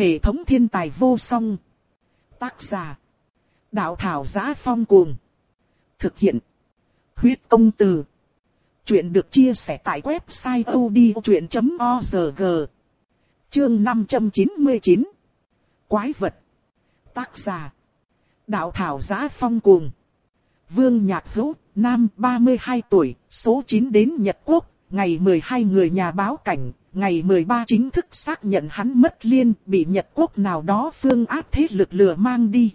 Hệ thống thiên tài vô song. Tác giả. Đạo thảo giá phong cuồng. Thực hiện. Huyết công từ. Chuyện được chia sẻ tại website odchuyện.org. Chương 599. Quái vật. Tác giả. Đạo thảo giá phong cuồng. Vương Nhạc Hữu, nam 32 tuổi, số 9 đến Nhật Quốc, ngày 12 người nhà báo cảnh, ngày 13 chính thức xác nhận hắn mất liên, bị Nhật Quốc nào đó phương áp thế lực lừa mang đi.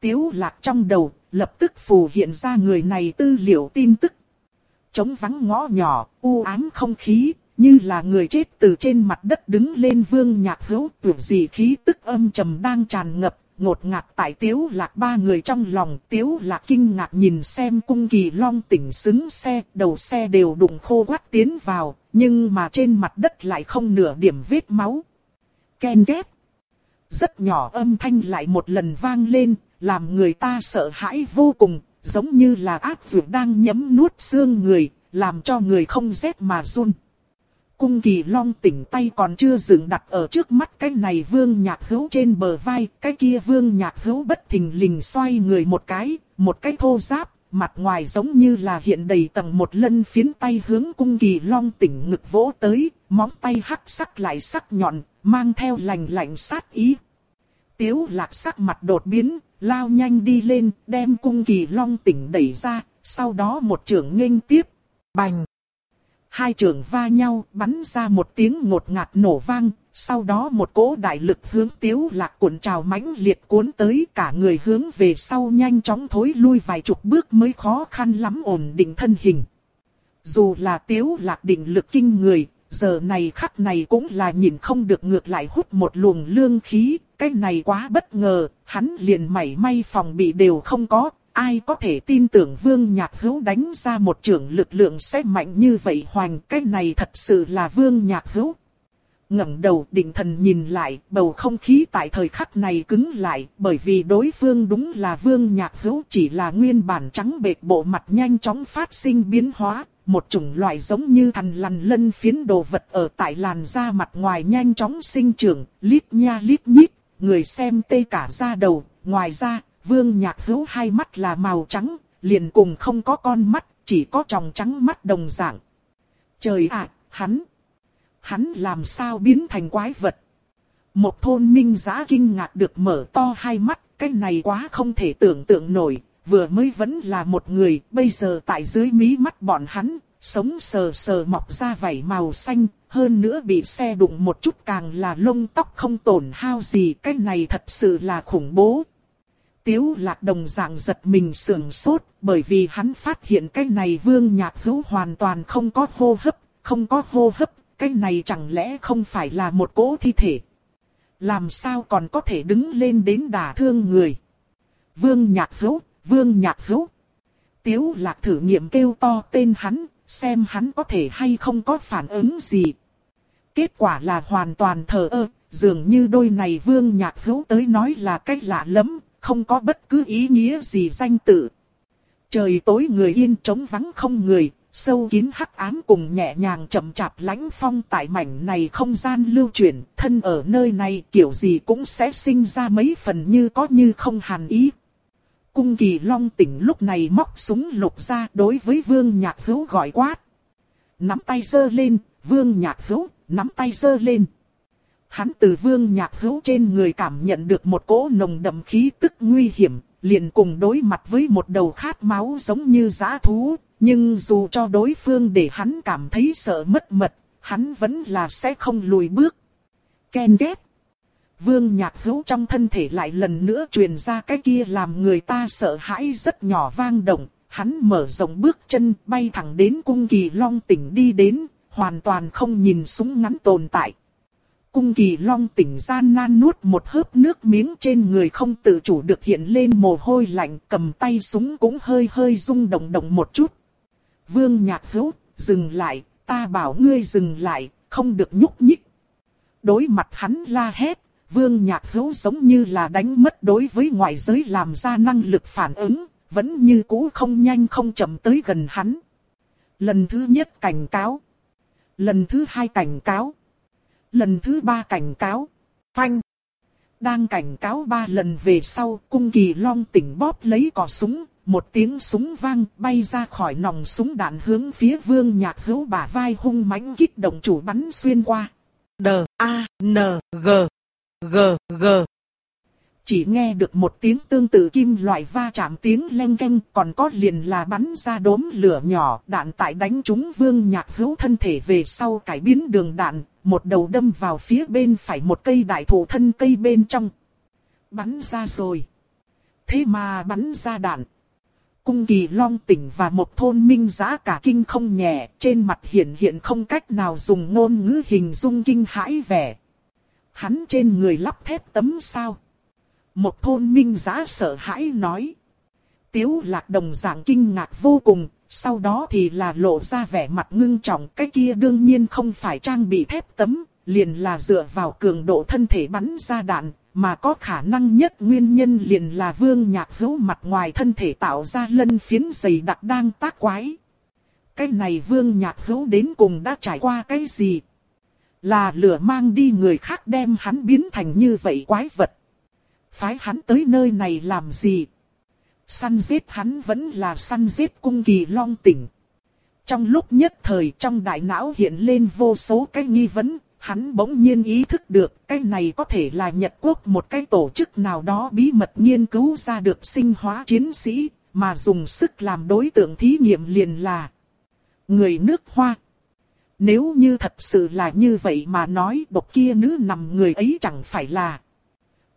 Tiếu lạc trong đầu, lập tức phù hiện ra người này tư liệu tin tức. chống vắng ngõ nhỏ, u ám không khí, như là người chết từ trên mặt đất đứng lên vương nhạc hữu tuyệt gì khí tức âm trầm đang tràn ngập, ngột ngạt tại tiếu lạc ba người trong lòng. Tiếu lạc kinh ngạc nhìn xem cung kỳ long tỉnh xứng xe, đầu xe đều đụng khô quắt tiến vào, nhưng mà trên mặt đất lại không nửa điểm vết máu. Ken ghép Rất nhỏ âm thanh lại một lần vang lên, làm người ta sợ hãi vô cùng, giống như là ác dược đang nhấm nuốt xương người, làm cho người không rét mà run. Cung kỳ long tỉnh tay còn chưa dừng đặt ở trước mắt cái này vương nhạc hữu trên bờ vai, cái kia vương nhạc hữu bất thình lình xoay người một cái, một cái thô giáp, mặt ngoài giống như là hiện đầy tầng một lân phiến tay hướng cung kỳ long tỉnh ngực vỗ tới, móng tay hắc sắc lại sắc nhọn, mang theo lành lạnh sát ý. Tiếu lạc sắc mặt đột biến, lao nhanh đi lên, đem cung kỳ long tỉnh đẩy ra, sau đó một trường nghênh tiếp, bành. Hai trường va nhau, bắn ra một tiếng ngột ngạt nổ vang, sau đó một cỗ đại lực hướng tiếu lạc cuộn trào mãnh liệt cuốn tới cả người hướng về sau nhanh chóng thối lui vài chục bước mới khó khăn lắm ổn định thân hình. Dù là tiếu lạc định lực kinh người, giờ này khắc này cũng là nhìn không được ngược lại hút một luồng lương khí, cái này quá bất ngờ, hắn liền mảy may phòng bị đều không có, ai có thể tin tưởng vương nhạc hữu đánh ra một trưởng lực lượng sẽ mạnh như vậy hoành, cái này thật sự là vương nhạc hữu. ngẩng đầu định thần nhìn lại, bầu không khí tại thời khắc này cứng lại, bởi vì đối phương đúng là vương nhạc hữu chỉ là nguyên bản trắng bệt bộ mặt nhanh chóng phát sinh biến hóa, một chủng loại giống như thằn lằn lân phiến đồ vật ở tại làn da mặt ngoài nhanh chóng sinh trưởng, lít nha lít nhít, người xem tê cả da đầu, ngoài ra, vương nhạc hữu hai mắt là màu trắng, liền cùng không có con mắt, chỉ có tròng trắng mắt đồng dạng. Trời ạ, hắn, hắn làm sao biến thành quái vật? Một thôn minh giá kinh ngạc được mở to hai mắt, cái này quá không thể tưởng tượng nổi, vừa mới vẫn là một người, bây giờ tại dưới mí mắt bọn hắn, sống sờ sờ mọc ra vảy màu xanh, hơn nữa bị xe đụng một chút càng là lông tóc không tổn hao gì, cái này thật sự là khủng bố. Tiếu lạc đồng dạng giật mình sườn sốt, bởi vì hắn phát hiện cái này vương nhạc hữu hoàn toàn không có hô hấp, không có hô hấp, cái này chẳng lẽ không phải là một cỗ thi thể. Làm sao còn có thể đứng lên đến đả thương người. Vương nhạc hữu, vương nhạc hữu. Tiếu lạc thử nghiệm kêu to tên hắn, xem hắn có thể hay không có phản ứng gì. Kết quả là hoàn toàn thờ ơ, dường như đôi này vương nhạc hữu tới nói là cách lạ lắm, không có bất cứ ý nghĩa gì danh tự. Trời tối người yên trống vắng không người, sâu kín hắc ám cùng nhẹ nhàng chậm chạp lãnh phong tại mảnh này không gian lưu chuyển, thân ở nơi này kiểu gì cũng sẽ sinh ra mấy phần như có như không hàn ý. Cung kỳ long tỉnh lúc này móc súng lục ra đối với vương nhạc hữu gọi quát. Nắm tay giơ lên, vương nhạc hữu, nắm tay giơ lên. Hắn từ vương nhạc hữu trên người cảm nhận được một cỗ nồng đậm khí tức nguy hiểm, liền cùng đối mặt với một đầu khát máu giống như giã thú, nhưng dù cho đối phương để hắn cảm thấy sợ mất mật, hắn vẫn là sẽ không lùi bước. Ken ghét. Vương nhạc hữu trong thân thể lại lần nữa truyền ra cái kia làm người ta sợ hãi rất nhỏ vang động, hắn mở rộng bước chân bay thẳng đến cung kỳ long tỉnh đi đến, hoàn toàn không nhìn súng ngắn tồn tại. Cung kỳ long tỉnh gian nan nuốt một hớp nước miếng trên người không tự chủ được hiện lên mồ hôi lạnh cầm tay súng cũng hơi hơi rung động động một chút. Vương nhạc hữu, dừng lại, ta bảo ngươi dừng lại, không được nhúc nhích. Đối mặt hắn la hét, vương nhạc hữu giống như là đánh mất đối với ngoại giới làm ra năng lực phản ứng, vẫn như cũ không nhanh không chậm tới gần hắn. Lần thứ nhất cảnh cáo. Lần thứ hai cảnh cáo. Lần thứ ba cảnh cáo. Phanh. Đang cảnh cáo ba lần về sau, cung kỳ long tỉnh bóp lấy cò súng, một tiếng súng vang bay ra khỏi nòng súng đạn hướng phía vương nhạc hữu bả vai hung mãnh kích động chủ bắn xuyên qua. D, A, N, G, G, G. Chỉ nghe được một tiếng tương tự kim loại va chạm tiếng leng keng, còn có liền là bắn ra đốm lửa nhỏ đạn tại đánh trúng vương nhạc hữu thân thể về sau cải biến đường đạn, một đầu đâm vào phía bên phải một cây đại thụ thân cây bên trong. Bắn ra rồi. Thế mà bắn ra đạn. Cung kỳ long tỉnh và một thôn minh giá cả kinh không nhẹ, trên mặt hiện hiện không cách nào dùng ngôn ngữ hình dung kinh hãi vẻ. Hắn trên người lắp thép tấm sao. Một thôn minh giá sợ hãi nói. Tiếu lạc đồng dạng kinh ngạc vô cùng, sau đó thì là lộ ra vẻ mặt ngưng trọng. Cái kia đương nhiên không phải trang bị thép tấm, liền là dựa vào cường độ thân thể bắn ra đạn, mà có khả năng nhất nguyên nhân liền là vương nhạc hữu mặt ngoài thân thể tạo ra lân phiến dày đặc đang tác quái. Cái này vương nhạc hữu đến cùng đã trải qua cái gì? Là lửa mang đi người khác đem hắn biến thành như vậy quái vật. Phái hắn tới nơi này làm gì? Săn giết hắn vẫn là săn giết cung kỳ long tỉnh. Trong lúc nhất thời trong đại não hiện lên vô số cái nghi vấn, hắn bỗng nhiên ý thức được cái này có thể là Nhật Quốc một cái tổ chức nào đó bí mật nghiên cứu ra được sinh hóa chiến sĩ, mà dùng sức làm đối tượng thí nghiệm liền là người nước Hoa. Nếu như thật sự là như vậy mà nói bộc kia nữ nằm người ấy chẳng phải là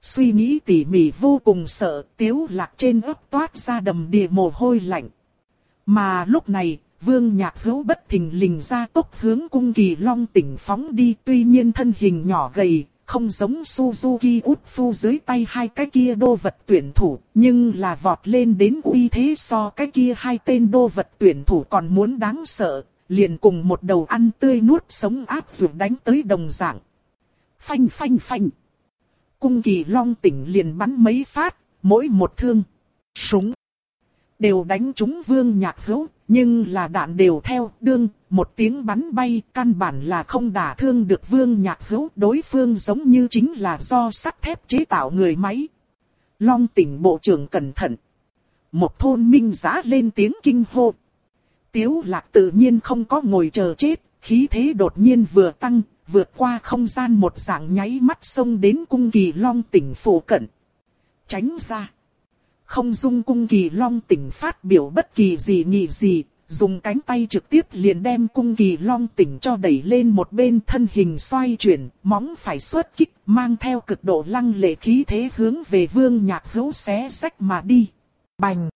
Suy nghĩ tỉ mỉ vô cùng sợ, tiếu lạc trên ấp toát ra đầm đìa mồ hôi lạnh. Mà lúc này, vương nhạc hữu bất thình lình ra tốc hướng cung kỳ long tỉnh phóng đi tuy nhiên thân hình nhỏ gầy, không giống Suzuki Utsu dưới tay hai cái kia đô vật tuyển thủ, nhưng là vọt lên đến uy thế so cái kia hai tên đô vật tuyển thủ còn muốn đáng sợ, liền cùng một đầu ăn tươi nuốt sống áp dụng đánh tới đồng dạng. Phanh phanh phanh cung kỳ long tỉnh liền bắn mấy phát, mỗi một thương, súng, đều đánh trúng vương nhạc hữu, nhưng là đạn đều theo đương, một tiếng bắn bay, căn bản là không đả thương được vương nhạc hữu, đối phương giống như chính là do sắt thép chế tạo người máy. Long tỉnh bộ trưởng cẩn thận. Một thôn minh giá lên tiếng kinh hô. Tiếu lạc tự nhiên không có ngồi chờ chết, khí thế đột nhiên vừa tăng, vượt qua không gian một dạng nháy mắt xông đến cung kỳ long tỉnh phủ cận. Tránh ra. Không dung cung kỳ long tỉnh phát biểu bất kỳ gì nhị gì, dùng cánh tay trực tiếp liền đem cung kỳ long tỉnh cho đẩy lên một bên thân hình xoay chuyển, móng phải xuất kích, mang theo cực độ lăng lệ khí thế hướng về vương nhạc hữu xé sách mà đi. Bành!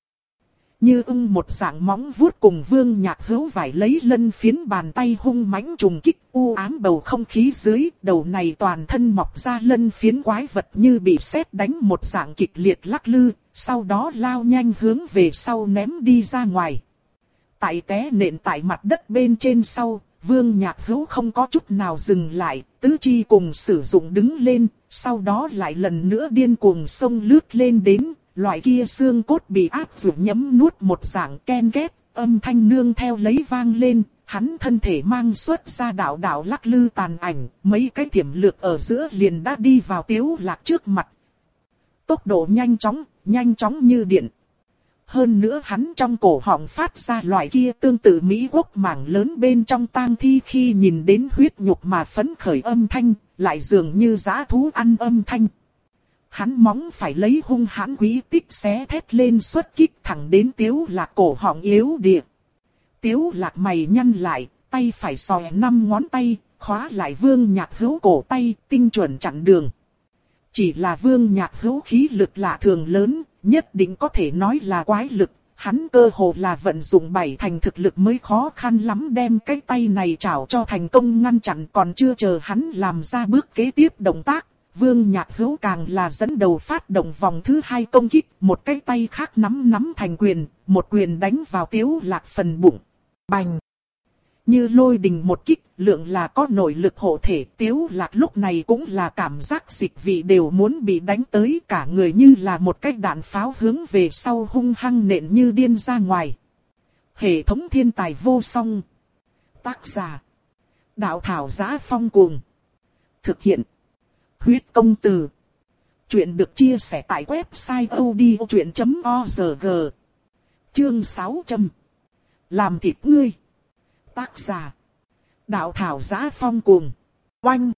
Như ưng một dạng móng vuốt cùng vương nhạc hữu vải lấy lân phiến bàn tay hung mãnh trùng kích u ám bầu không khí dưới, đầu này toàn thân mọc ra lân phiến quái vật như bị sét đánh một dạng kịch liệt lắc lư, sau đó lao nhanh hướng về sau ném đi ra ngoài. Tại té nện tại mặt đất bên trên sau, vương nhạc hữu không có chút nào dừng lại, tứ chi cùng sử dụng đứng lên, sau đó lại lần nữa điên cuồng sông lướt lên đến, loại kia xương cốt bị áp dụng nhấm nuốt một dạng ken két, âm thanh nương theo lấy vang lên, hắn thân thể mang xuất ra đạo đạo lắc lư tàn ảnh, mấy cái tiềm lược ở giữa liền đã đi vào tiếu lạc trước mặt. Tốc độ nhanh chóng, nhanh chóng như điện. Hơn nữa hắn trong cổ họng phát ra loại kia tương tự Mỹ quốc mảng lớn bên trong tang thi khi nhìn đến huyết nhục mà phấn khởi âm thanh, lại dường như giã thú ăn âm thanh. Hắn móng phải lấy hung hãn quý tích xé thét lên xuất kích thẳng đến tiếu lạc cổ họng yếu địa. Tiếu lạc mày nhăn lại, tay phải sòe năm ngón tay, khóa lại vương nhạc hữu cổ tay, tinh chuẩn chặn đường. Chỉ là vương nhạc hữu khí lực lạ thường lớn, nhất định có thể nói là quái lực. Hắn cơ hồ là vận dụng bảy thành thực lực mới khó khăn lắm đem cái tay này trảo cho thành công ngăn chặn còn chưa chờ hắn làm ra bước kế tiếp động tác, Vương Nhạc Hữu càng là dẫn đầu phát động vòng thứ hai công kích, một cái tay khác nắm nắm thành quyền, một quyền đánh vào tiếu lạc phần bụng. Bành! Như lôi đình một kích, lượng là có nội lực hộ thể, tiếu lạc lúc này cũng là cảm giác dịch vị đều muốn bị đánh tới cả người như là một cái đạn pháo hướng về sau hung hăng nện như điên ra ngoài. Hệ thống thiên tài vô song. Tác giả. Đạo thảo giá phong cuồng. Thực hiện huyết công từ. Chuyện được chia sẻ tại website odchuyện.org. Chương 600. Làm thịt ngươi. Tác giả. Đạo thảo giá phong cuồng. Oanh.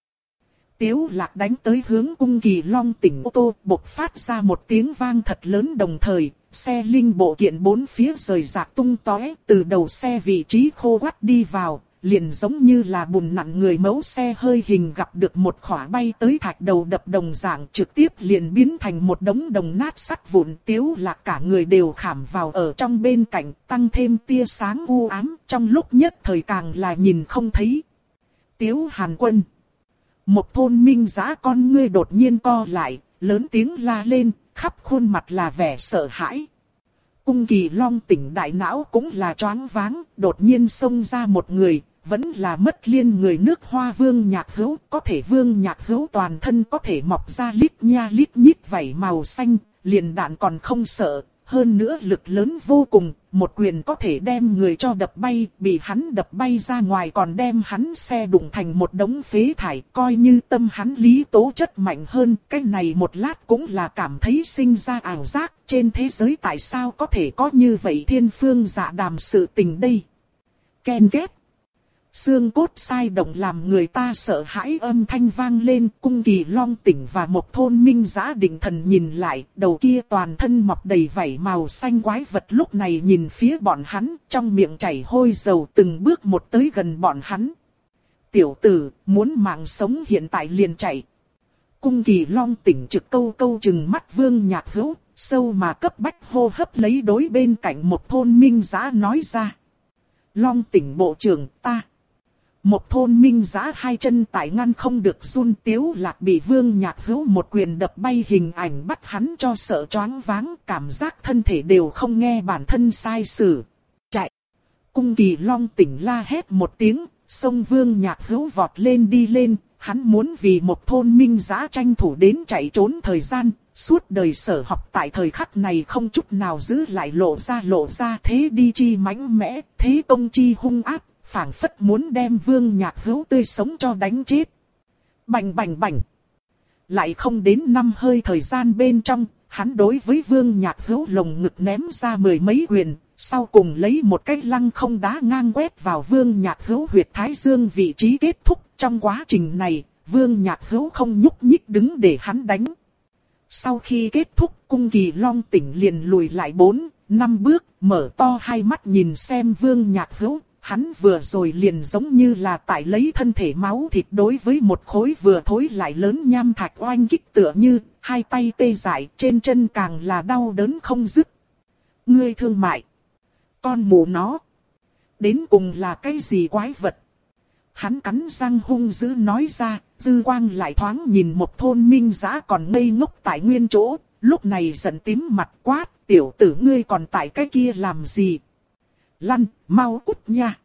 Tiếu lạc đánh tới hướng cung kỳ long tỉnh ô tô bộc phát ra một tiếng vang thật lớn đồng thời, xe linh bộ kiện bốn phía rời rạc tung tóe từ đầu xe vị trí khô quắt đi vào, liền giống như là bùn nặng người mẫu xe hơi hình gặp được một khỏa bay tới thạch đầu đập đồng dạng trực tiếp liền biến thành một đống đồng nát sắt vụn tiếu là cả người đều khảm vào ở trong bên cạnh tăng thêm tia sáng u ám trong lúc nhất thời càng là nhìn không thấy. Tiếu Hàn Quân Một thôn minh giá con ngươi đột nhiên co lại, lớn tiếng la lên, khắp khuôn mặt là vẻ sợ hãi. Cung kỳ long tỉnh đại não cũng là choáng váng, đột nhiên xông ra một người, vẫn là mất liên người nước hoa vương nhạc hữu, có thể vương nhạc hữu toàn thân có thể mọc ra lít nha lít nhít vảy màu xanh, liền đạn còn không sợ, hơn nữa lực lớn vô cùng, một quyền có thể đem người cho đập bay, bị hắn đập bay ra ngoài còn đem hắn xe đụng thành một đống phế thải, coi như tâm hắn lý tố chất mạnh hơn, cái này một lát cũng là cảm thấy sinh ra ảo giác, trên thế giới tại sao có thể có như vậy thiên phương dạ đàm sự tình đây. Ken ghép. Xương cốt sai động làm người ta sợ hãi âm thanh vang lên, cung kỳ long tỉnh và một thôn minh giã định thần nhìn lại, đầu kia toàn thân mọc đầy vảy màu xanh quái vật lúc này nhìn phía bọn hắn, trong miệng chảy hôi dầu từng bước một tới gần bọn hắn. Tiểu tử, muốn mạng sống hiện tại liền chạy. Cung kỳ long tỉnh trực câu câu chừng mắt vương nhạc hữu, sâu mà cấp bách hô hấp lấy đối bên cạnh một thôn minh giã nói ra. Long tỉnh bộ trưởng ta. Một thôn minh giá hai chân tại ngăn không được run tiếu lạc bị vương nhạc hữu một quyền đập bay hình ảnh bắt hắn cho sợ choáng váng cảm giác thân thể đều không nghe bản thân sai sử. Chạy! Cung kỳ long tỉnh la hét một tiếng, sông vương nhạc hữu vọt lên đi lên, hắn muốn vì một thôn minh giá tranh thủ đến chạy trốn thời gian, suốt đời sở học tại thời khắc này không chút nào giữ lại lộ ra lộ ra thế đi chi mãnh mẽ, thế công chi hung ác, phảng phất muốn đem vương nhạc hữu tươi sống cho đánh chết. Bành bành bành. Lại không đến năm hơi thời gian bên trong, hắn đối với vương nhạc hữu lồng ngực ném ra mười mấy quyền, sau cùng lấy một cái lăng không đá ngang quét vào vương nhạc hữu huyệt thái dương vị trí kết thúc. Trong quá trình này, vương nhạc hữu không nhúc nhích đứng để hắn đánh. Sau khi kết thúc, cung kỳ long tỉnh liền lùi lại bốn, năm bước, mở to hai mắt nhìn xem vương nhạc hữu, Hắn vừa rồi liền giống như là tại lấy thân thể máu thịt đối với một khối vừa thối lại lớn nham thạch oanh kích tựa như, hai tay tê dại trên chân càng là đau đớn không dứt. Ngươi thương mại. Con mù nó. Đến cùng là cái gì quái vật? Hắn cắn răng hung dữ nói ra, dư quang lại thoáng nhìn một thôn minh giã còn ngây ngốc tại nguyên chỗ, lúc này giận tím mặt quát, tiểu tử ngươi còn tại cái kia làm gì, lăn, mau cút nha.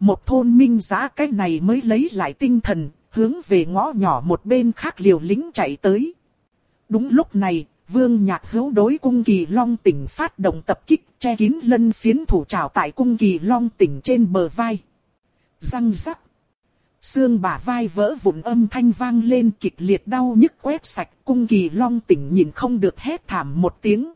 Một thôn minh giá cái này mới lấy lại tinh thần, hướng về ngõ nhỏ một bên khác liều lính chạy tới. Đúng lúc này, vương nhạc hữu đối cung kỳ long tỉnh phát động tập kích che kín lân phiến thủ trào tại cung kỳ long tỉnh trên bờ vai. Răng rắc. Xương bả vai vỡ vụn âm thanh vang lên kịch liệt đau nhức quét sạch cung kỳ long tỉnh nhìn không được hét thảm một tiếng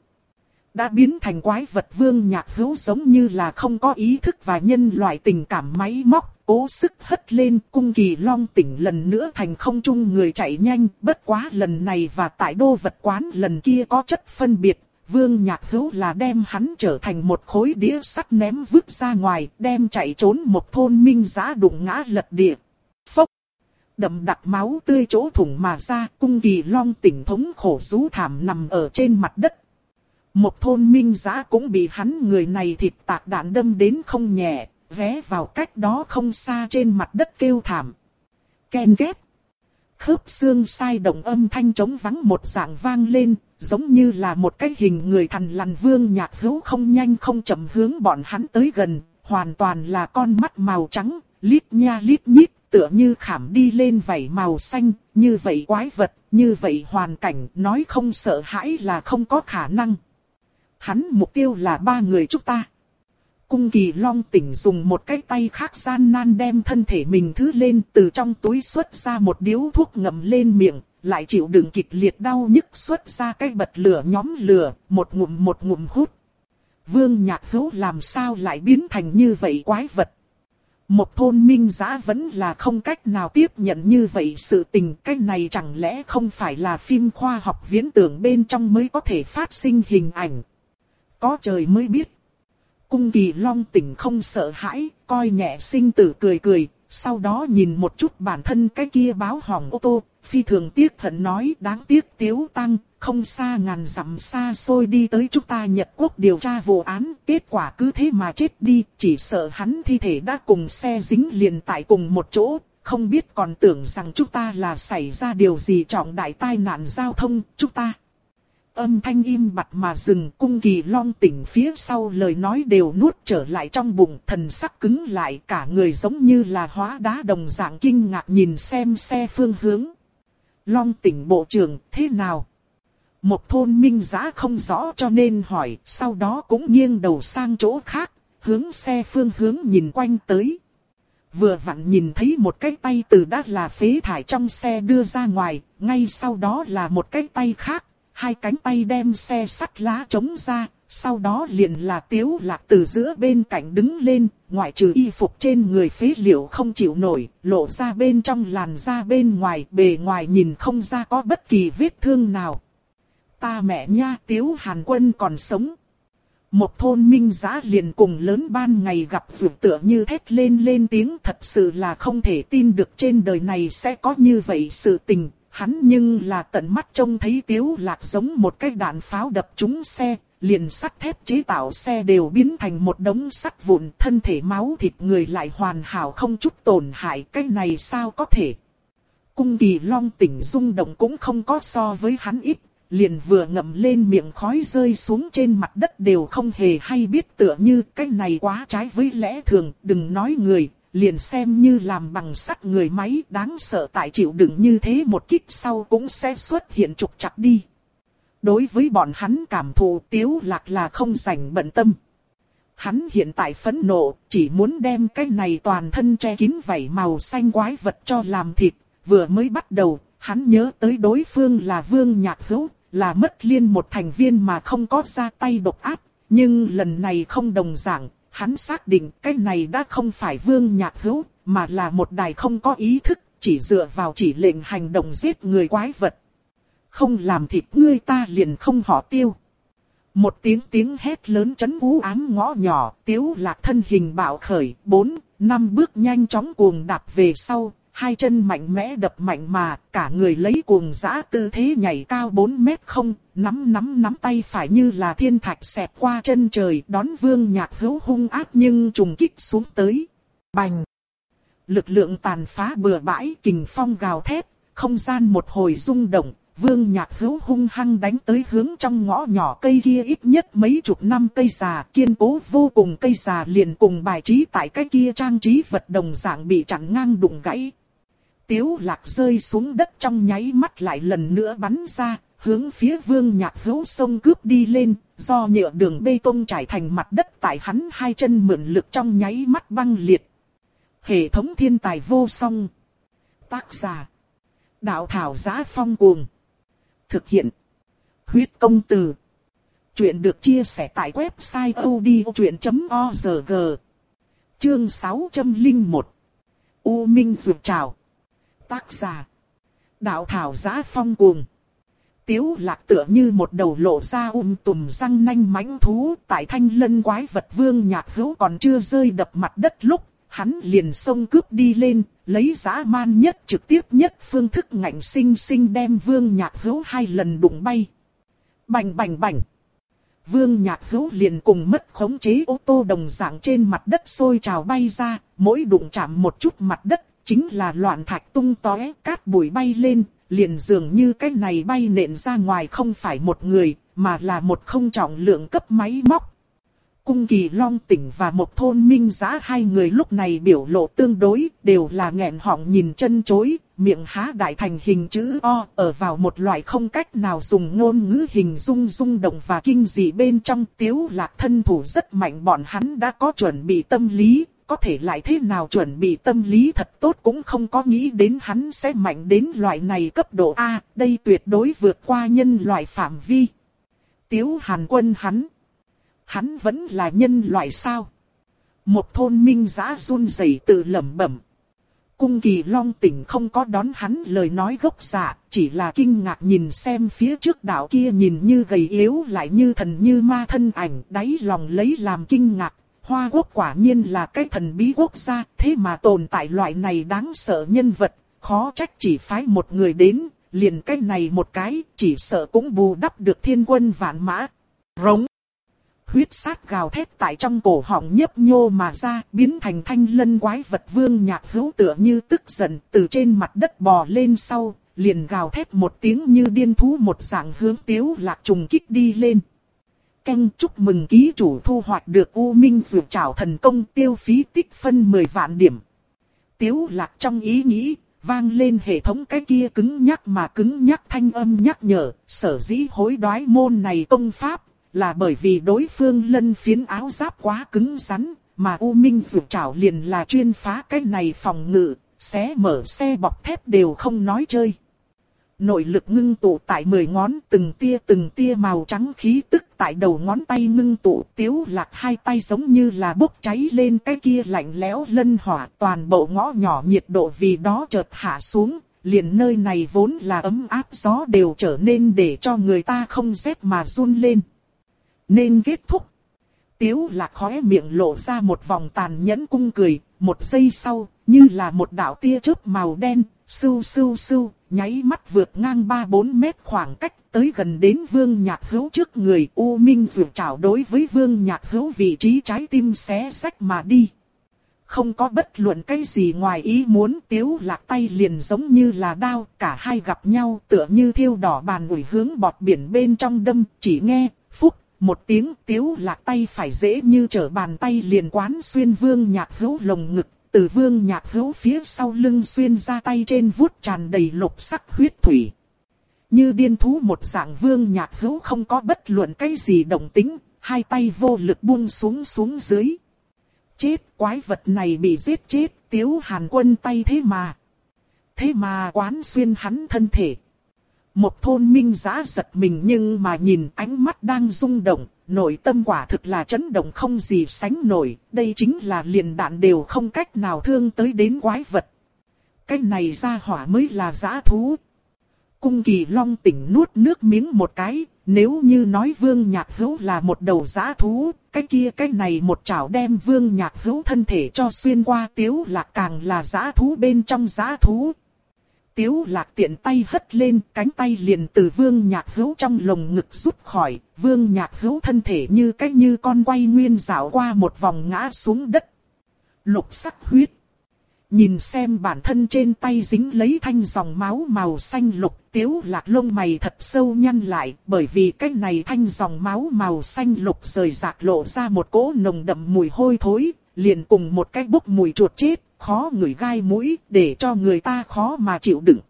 đã biến thành quái vật vương nhạc hữu giống như là không có ý thức và nhân loại tình cảm máy móc, cố sức hất lên cung kỳ long tỉnh lần nữa thành không trung người chạy nhanh, bất quá lần này và tại đô vật quán lần kia có chất phân biệt. Vương Nhạc Hữu là đem hắn trở thành một khối đĩa sắt ném vứt ra ngoài, đem chạy trốn một thôn minh giá đụng ngã lật địa. Phốc! Đậm đặc máu tươi chỗ thủng mà ra, cung kỳ long tỉnh thống khổ rú thảm nằm ở trên mặt đất. Một thôn minh giã cũng bị hắn người này thịt tạc đạn đâm đến không nhẹ, vé vào cách đó không xa trên mặt đất kêu thảm. Ken ghét. Khớp xương sai động âm thanh trống vắng một dạng vang lên, giống như là một cái hình người thằn lằn vương nhạc hữu không nhanh không chậm hướng bọn hắn tới gần, hoàn toàn là con mắt màu trắng, lít nha lít nhít, tựa như khảm đi lên vảy màu xanh, như vậy quái vật, như vậy hoàn cảnh, nói không sợ hãi là không có khả năng. Hắn mục tiêu là ba người chúng ta. Cung kỳ long tỉnh dùng một cái tay khác gian nan đem thân thể mình thứ lên từ trong túi xuất ra một điếu thuốc ngậm lên miệng, lại chịu đựng kịch liệt đau nhức xuất ra cái bật lửa nhóm lửa, một ngụm một ngụm hút. Vương Nhạc Hữu làm sao lại biến thành như vậy quái vật. Một thôn minh giã vẫn là không cách nào tiếp nhận như vậy sự tình cái này chẳng lẽ không phải là phim khoa học viễn tưởng bên trong mới có thể phát sinh hình ảnh. Có trời mới biết. Cung kỳ long tỉnh không sợ hãi, coi nhẹ sinh tử cười cười, sau đó nhìn một chút bản thân cái kia báo hỏng ô tô, phi thường tiếc hận nói đáng tiếc tiếu tăng, không xa ngàn dặm xa xôi đi tới chúng ta Nhật Quốc điều tra vụ án, kết quả cứ thế mà chết đi, chỉ sợ hắn thi thể đã cùng xe dính liền tại cùng một chỗ, không biết còn tưởng rằng chúng ta là xảy ra điều gì trọng đại tai nạn giao thông, chúng ta. Âm thanh im bặt mà dừng cung kỳ long tỉnh phía sau lời nói đều nuốt trở lại trong bụng thần sắc cứng lại cả người giống như là hóa đá đồng dạng kinh ngạc nhìn xem xe phương hướng. Long tỉnh bộ trưởng thế nào? Một thôn minh giá không rõ cho nên hỏi, sau đó cũng nghiêng đầu sang chỗ khác, hướng xe phương hướng nhìn quanh tới. Vừa vặn nhìn thấy một cái tay từ đã là phế thải trong xe đưa ra ngoài, ngay sau đó là một cái tay khác, hai cánh tay đem xe sắt lá chống ra, sau đó liền là tiếu lạc từ giữa bên cạnh đứng lên, ngoại trừ y phục trên người phế liệu không chịu nổi, lộ ra bên trong làn da bên ngoài, bề ngoài nhìn không ra có bất kỳ vết thương nào. Ta mẹ nha tiếu hàn quân còn sống. Một thôn minh giá liền cùng lớn ban ngày gặp vượt tựa như thét lên lên tiếng thật sự là không thể tin được trên đời này sẽ có như vậy sự tình. Hắn nhưng là tận mắt trông thấy tiếu lạc giống một cái đạn pháo đập trúng xe, liền sắt thép chế tạo xe đều biến thành một đống sắt vụn, thân thể máu thịt người lại hoàn hảo không chút tổn hại, cái này sao có thể. Cung kỳ long tỉnh rung động cũng không có so với hắn ít, liền vừa ngậm lên miệng khói rơi xuống trên mặt đất đều không hề hay biết tựa như cái này quá trái với lẽ thường, đừng nói người, liền xem như làm bằng sắt người máy đáng sợ tại chịu đựng như thế một kích sau cũng sẽ xuất hiện trục chặt đi. Đối với bọn hắn cảm thụ tiếu lạc là không rảnh bận tâm. Hắn hiện tại phẫn nộ, chỉ muốn đem cái này toàn thân che kín vảy màu xanh quái vật cho làm thịt. Vừa mới bắt đầu, hắn nhớ tới đối phương là Vương Nhạc Hữu, là mất liên một thành viên mà không có ra tay độc ác. Nhưng lần này không đồng dạng, hắn xác định cái này đã không phải Vương Nhạc Hữu, mà là một đài không có ý thức, chỉ dựa vào chỉ lệnh hành động giết người quái vật không làm thịt ngươi ta liền không họ tiêu. Một tiếng tiếng hét lớn chấn vũ ám ngõ nhỏ, tiếu lạc thân hình bạo khởi, bốn, năm bước nhanh chóng cuồng đạp về sau, hai chân mạnh mẽ đập mạnh mà, cả người lấy cuồng dã tư thế nhảy cao 4 mét không, nắm nắm nắm tay phải như là thiên thạch xẹt qua chân trời, đón vương nhạc hữu hung ác nhưng trùng kích xuống tới. Bành! Lực lượng tàn phá bừa bãi, kình phong gào thét, không gian một hồi rung động, Vương Nhạc Hữu hung hăng đánh tới hướng trong ngõ nhỏ cây kia ít nhất mấy chục năm cây già kiên cố vô cùng cây già liền cùng bài trí tại cái kia trang trí vật đồng dạng bị chặn ngang đụng gãy. Tiếu lạc rơi xuống đất trong nháy mắt lại lần nữa bắn ra, hướng phía vương nhạc hữu sông cướp đi lên, do nhựa đường bê tông trải thành mặt đất tại hắn hai chân mượn lực trong nháy mắt băng liệt. Hệ thống thiên tài vô song. Tác giả. Đạo thảo giá phong cuồng. Thực hiện. Huyết công từ. Chuyện được chia sẻ tại website odchuyện.org. Chương 601. U Minh Dược Trào. Tác giả. Đạo thảo giá phong cuồng. Tiếu lạc tựa như một đầu lộ ra um tùm răng nanh mãnh thú tại thanh lân quái vật vương nhạc hữu còn chưa rơi đập mặt đất lúc hắn liền xông cướp đi lên, lấy giá man nhất trực tiếp nhất phương thức ngạnh sinh sinh đem vương nhạc hữu hai lần đụng bay. Bành bành bành. Vương nhạc hữu liền cùng mất khống chế ô tô đồng dạng trên mặt đất sôi trào bay ra, mỗi đụng chạm một chút mặt đất, chính là loạn thạch tung tóe, cát bụi bay lên, liền dường như cái này bay nện ra ngoài không phải một người, mà là một không trọng lượng cấp máy móc. Cung kỳ long tỉnh và một thôn minh giá hai người lúc này biểu lộ tương đối, đều là nghẹn họng nhìn chân chối, miệng há đại thành hình chữ O, ở vào một loại không cách nào dùng ngôn ngữ hình dung rung động và kinh dị bên trong tiếu lạc thân thủ rất mạnh bọn hắn đã có chuẩn bị tâm lý, có thể lại thế nào chuẩn bị tâm lý thật tốt cũng không có nghĩ đến hắn sẽ mạnh đến loại này cấp độ A, đây tuyệt đối vượt qua nhân loại phạm vi. Tiếu Hàn Quân hắn, hắn vẫn là nhân loại sao? Một thôn minh giã run rẩy tự lẩm bẩm. Cung kỳ long tỉnh không có đón hắn lời nói gốc dạ, chỉ là kinh ngạc nhìn xem phía trước đảo kia nhìn như gầy yếu lại như thần như ma thân ảnh, đáy lòng lấy làm kinh ngạc. Hoa quốc quả nhiên là cái thần bí quốc gia, thế mà tồn tại loại này đáng sợ nhân vật, khó trách chỉ phái một người đến, liền cái này một cái, chỉ sợ cũng bù đắp được thiên quân vạn mã. Rống huyết sát gào thét tại trong cổ họng nhấp nhô mà ra, biến thành thanh lân quái vật vương nhạc hữu tựa như tức giận, từ trên mặt đất bò lên sau, liền gào thét một tiếng như điên thú một dạng hướng tiếu lạc trùng kích đi lên. Canh chúc mừng ký chủ thu hoạch được U Minh Dược Trảo thần công tiêu phí tích phân 10 vạn điểm. Tiếu lạc trong ý nghĩ, vang lên hệ thống cái kia cứng nhắc mà cứng nhắc thanh âm nhắc nhở, sở dĩ hối đoái môn này công pháp, là bởi vì đối phương lân phiến áo giáp quá cứng rắn, mà U Minh Dược Trảo liền là chuyên phá cái này phòng ngự, xé mở xe bọc thép đều không nói chơi. Nội lực ngưng tụ tại mười ngón từng tia từng tia màu trắng khí tức tại đầu ngón tay ngưng tụ. Tiếu lạc hai tay giống như là bốc cháy lên cái kia lạnh lẽo lân hỏa. Toàn bộ ngõ nhỏ nhiệt độ vì đó chợt hạ xuống, liền nơi này vốn là ấm áp gió đều trở nên để cho người ta không rét mà run lên. Nên kết thúc. Tiếu lạc khóe miệng lộ ra một vòng tàn nhẫn cung cười, một giây sau, như là một đạo tia chớp màu đen, sưu sưu sưu, nháy mắt vượt ngang 3-4 mét khoảng cách tới gần đến vương nhạc hữu trước người U Minh rượu trảo đối với vương nhạc hữu vị trí trái tim xé sách mà đi. Không có bất luận cái gì ngoài ý muốn tiếu lạc tay liền giống như là đao, cả hai gặp nhau tựa như thiêu đỏ bàn ủi hướng bọt biển bên trong đâm, chỉ nghe, phúc, một tiếng tiếu lạc tay phải dễ như trở bàn tay liền quán xuyên vương nhạc hữu lồng ngực, từ vương nhạc hữu phía sau lưng xuyên ra tay trên vuốt tràn đầy lục sắc huyết thủy. Như điên thú một dạng vương nhạc hữu không có bất luận cái gì động tính, hai tay vô lực buông xuống xuống dưới. Chết quái vật này bị giết chết, tiếu hàn quân tay thế mà. Thế mà quán xuyên hắn thân thể. Một thôn minh giã giật mình nhưng mà nhìn ánh mắt đang rung động, nội tâm quả thực là chấn động không gì sánh nổi, đây chính là liền đạn đều không cách nào thương tới đến quái vật. Cái này ra hỏa mới là giã thú. Cung kỳ long tỉnh nuốt nước miếng một cái, nếu như nói vương nhạc hữu là một đầu giã thú, cái kia cái này một chảo đem vương nhạc hữu thân thể cho xuyên qua tiếu là càng là giã thú bên trong giã thú. Tiếu lạc tiện tay hất lên, cánh tay liền từ vương nhạc hữu trong lồng ngực rút khỏi, vương nhạc hữu thân thể như cách như con quay nguyên dạo qua một vòng ngã xuống đất. Lục sắc huyết. Nhìn xem bản thân trên tay dính lấy thanh dòng máu màu xanh lục tiếu lạc lông mày thật sâu nhăn lại bởi vì cái này thanh dòng máu màu xanh lục rời rạc lộ ra một cỗ nồng đậm mùi hôi thối, liền cùng một cái bốc mùi chuột chết khó người gai mũi, để cho người ta khó mà chịu đựng.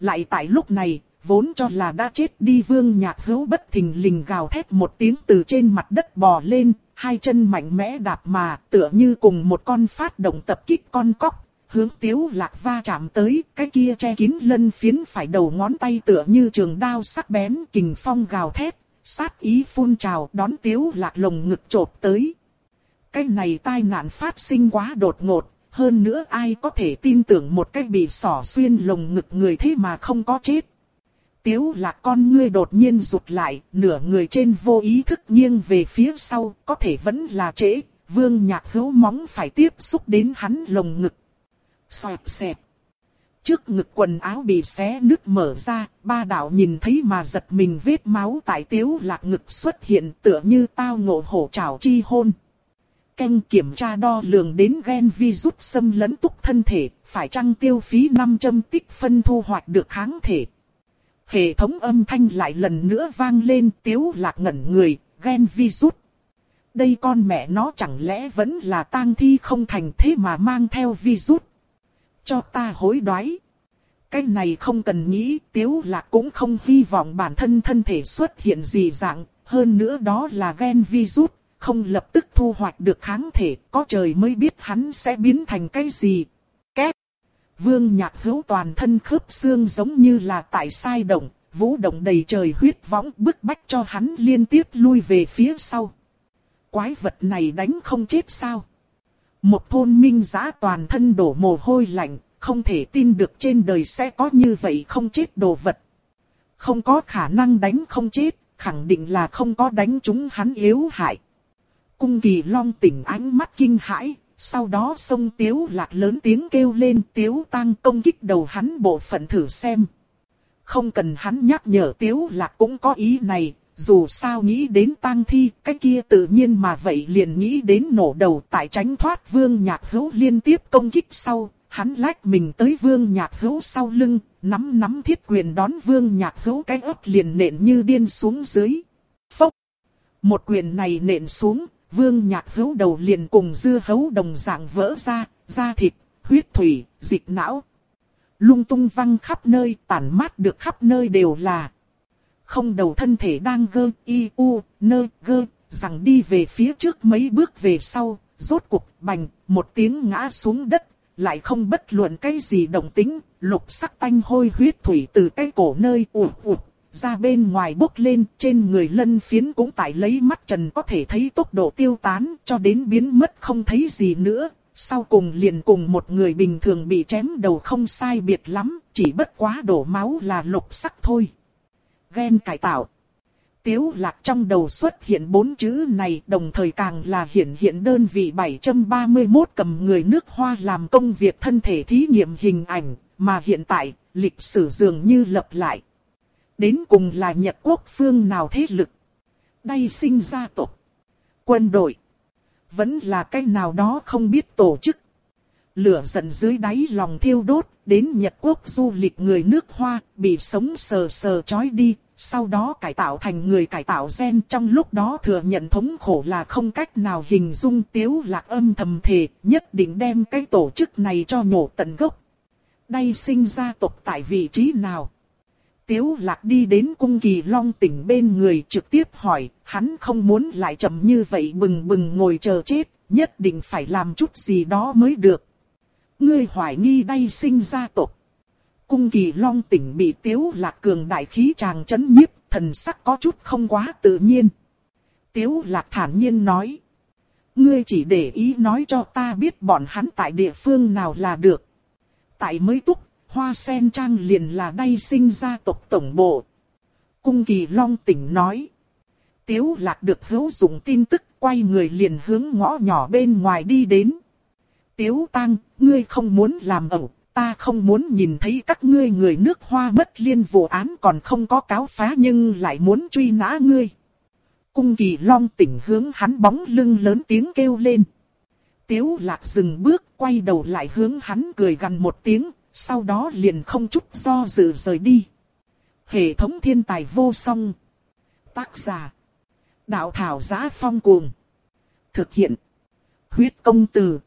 Lại tại lúc này, vốn cho là đã chết đi vương nhạc hữu bất thình lình gào thét một tiếng từ trên mặt đất bò lên, hai chân mạnh mẽ đạp mà tựa như cùng một con phát động tập kích con cóc, hướng tiếu lạc va chạm tới, cái kia che kín lân phiến phải đầu ngón tay tựa như trường đao sắc bén kình phong gào thét, sát ý phun trào đón tiếu lạc lồng ngực trộp tới. Cái này tai nạn phát sinh quá đột ngột, hơn nữa ai có thể tin tưởng một cách bị sỏ xuyên lồng ngực người thế mà không có chết. Tiếu là con ngươi đột nhiên rụt lại, nửa người trên vô ý thức nghiêng về phía sau, có thể vẫn là trễ, vương nhạc hữu móng phải tiếp xúc đến hắn lồng ngực. Xoẹt xẹt. Trước ngực quần áo bị xé nứt mở ra, ba đạo nhìn thấy mà giật mình vết máu tại tiếu lạc ngực xuất hiện tựa như tao ngộ hổ trảo chi hôn canh kiểm tra đo lường đến gen virus xâm lấn túc thân thể, phải chăng tiêu phí 500 tích phân thu hoạch được kháng thể. Hệ thống âm thanh lại lần nữa vang lên tiếu lạc ngẩn người, gen virus. Đây con mẹ nó chẳng lẽ vẫn là tang thi không thành thế mà mang theo virus. Cho ta hối đoái. Cái này không cần nghĩ, tiếu lạc cũng không hy vọng bản thân thân thể xuất hiện gì dạng, hơn nữa đó là gen virus, không lập tức thu hoạch được kháng thể, có trời mới biết hắn sẽ biến thành cái gì. Kép. Vương nhạc hữu toàn thân khớp xương giống như là tại sai động, vũ động đầy trời huyết võng bức bách cho hắn liên tiếp lui về phía sau. Quái vật này đánh không chết sao? Một thôn minh giã toàn thân đổ mồ hôi lạnh, không thể tin được trên đời sẽ có như vậy không chết đồ vật. Không có khả năng đánh không chết, khẳng định là không có đánh chúng hắn yếu hại. Cung kỳ long tỉnh ánh mắt kinh hãi, sau đó sông tiếu lạc lớn tiếng kêu lên tiếu tăng công kích đầu hắn bộ phận thử xem. Không cần hắn nhắc nhở tiếu lạc cũng có ý này, dù sao nghĩ đến tang thi, cái kia tự nhiên mà vậy liền nghĩ đến nổ đầu tại tránh thoát vương nhạc hữu liên tiếp công kích sau, hắn lách mình tới vương nhạc hữu sau lưng, nắm nắm thiết quyền đón vương nhạc hữu cái ấp liền nện như điên xuống dưới. Phốc! Một quyền này nện xuống, vương nhạc hấu đầu liền cùng dưa hấu đồng dạng vỡ ra, da thịt, huyết thủy, dịch não. Lung tung văng khắp nơi, tản mát được khắp nơi đều là. Không đầu thân thể đang gơ, y, u, nơ, gơ, rằng đi về phía trước mấy bước về sau, rốt cuộc bành, một tiếng ngã xuống đất, lại không bất luận cái gì động tính, lục sắc tanh hôi huyết thủy từ cái cổ nơi ụt ụt, ra bên ngoài bốc lên, trên người lân phiến cũng tại lấy mắt trần có thể thấy tốc độ tiêu tán, cho đến biến mất không thấy gì nữa. Sau cùng liền cùng một người bình thường bị chém đầu không sai biệt lắm, chỉ bất quá đổ máu là lục sắc thôi. Ghen cải tạo. Tiếu lạc trong đầu xuất hiện bốn chữ này đồng thời càng là hiện hiện đơn vị 731 cầm người nước hoa làm công việc thân thể thí nghiệm hình ảnh, mà hiện tại, lịch sử dường như lập lại. Đến cùng là Nhật quốc phương nào thế lực? Đây sinh ra tộc, quân đội, vẫn là cái nào đó không biết tổ chức. Lửa giận dưới đáy lòng thiêu đốt, đến Nhật quốc du lịch người nước hoa, bị sống sờ sờ chói đi, sau đó cải tạo thành người cải tạo gen trong lúc đó thừa nhận thống khổ là không cách nào hình dung tiếu lạc âm thầm thề, nhất định đem cái tổ chức này cho nhổ tận gốc. Đây sinh ra tộc tại vị trí nào? Tiếu lạc đi đến cung kỳ long tỉnh bên người trực tiếp hỏi, hắn không muốn lại chậm như vậy bừng bừng ngồi chờ chết, nhất định phải làm chút gì đó mới được. Ngươi hoài nghi đây sinh ra tộc. Cung kỳ long tỉnh bị tiếu lạc cường đại khí tràng chấn nhiếp, thần sắc có chút không quá tự nhiên. Tiếu lạc thản nhiên nói. Ngươi chỉ để ý nói cho ta biết bọn hắn tại địa phương nào là được. Tại mới túc, hoa sen trang liền là đây sinh ra tộc tổng bộ. Cung kỳ long tỉnh nói. Tiếu lạc được hữu dụng tin tức quay người liền hướng ngõ nhỏ bên ngoài đi đến. Tiếu tăng, ngươi không muốn làm ẩu, ta không muốn nhìn thấy các ngươi người nước hoa mất liên vụ án còn không có cáo phá nhưng lại muốn truy nã ngươi. Cung kỳ long tỉnh hướng hắn bóng lưng lớn tiếng kêu lên. Tiếu lạc dừng bước quay đầu lại hướng hắn cười gần một tiếng, sau đó liền không chút do dự rời đi. Hệ thống thiên tài vô song. Tác giả. Đạo thảo giá phong cuồng. Thực hiện. Huyết công từ.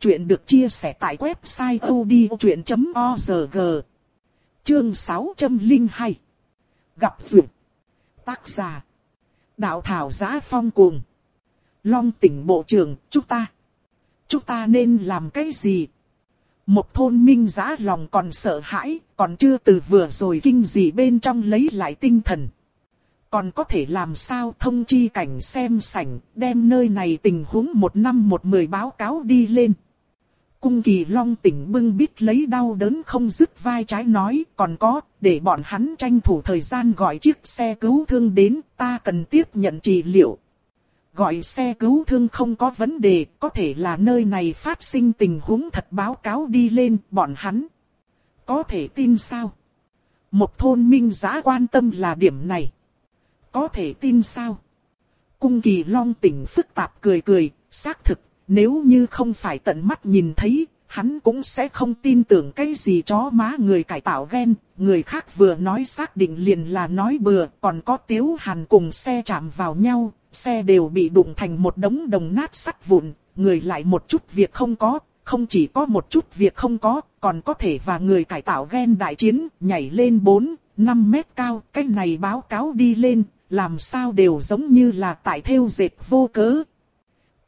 Chuyện được chia sẻ tại website odchuyện.org Chương 602 Gặp duyệt Tác giả Đạo thảo giá phong cuồng Long tỉnh bộ trưởng, chúng ta Chúng ta nên làm cái gì? Một thôn minh giá lòng còn sợ hãi, còn chưa từ vừa rồi kinh gì bên trong lấy lại tinh thần. Còn có thể làm sao thông chi cảnh xem sảnh, đem nơi này tình huống một năm một mười báo cáo đi lên. Cung kỳ long tỉnh bưng bít lấy đau đớn không dứt vai trái nói, còn có, để bọn hắn tranh thủ thời gian gọi chiếc xe cứu thương đến, ta cần tiếp nhận trị liệu. Gọi xe cứu thương không có vấn đề, có thể là nơi này phát sinh tình huống thật báo cáo đi lên, bọn hắn. Có thể tin sao? Một thôn minh giá quan tâm là điểm này. Có thể tin sao? Cung kỳ long tỉnh phức tạp cười cười, xác thực, nếu như không phải tận mắt nhìn thấy, hắn cũng sẽ không tin tưởng cái gì chó má người cải tạo ghen, người khác vừa nói xác định liền là nói bừa, còn có tiếu hàn cùng xe chạm vào nhau, xe đều bị đụng thành một đống đồng nát sắt vụn, người lại một chút việc không có, không chỉ có một chút việc không có, còn có thể và người cải tạo gen đại chiến, nhảy lên 4, 5 mét cao, cái này báo cáo đi lên, làm sao đều giống như là tại theo dệt vô cớ.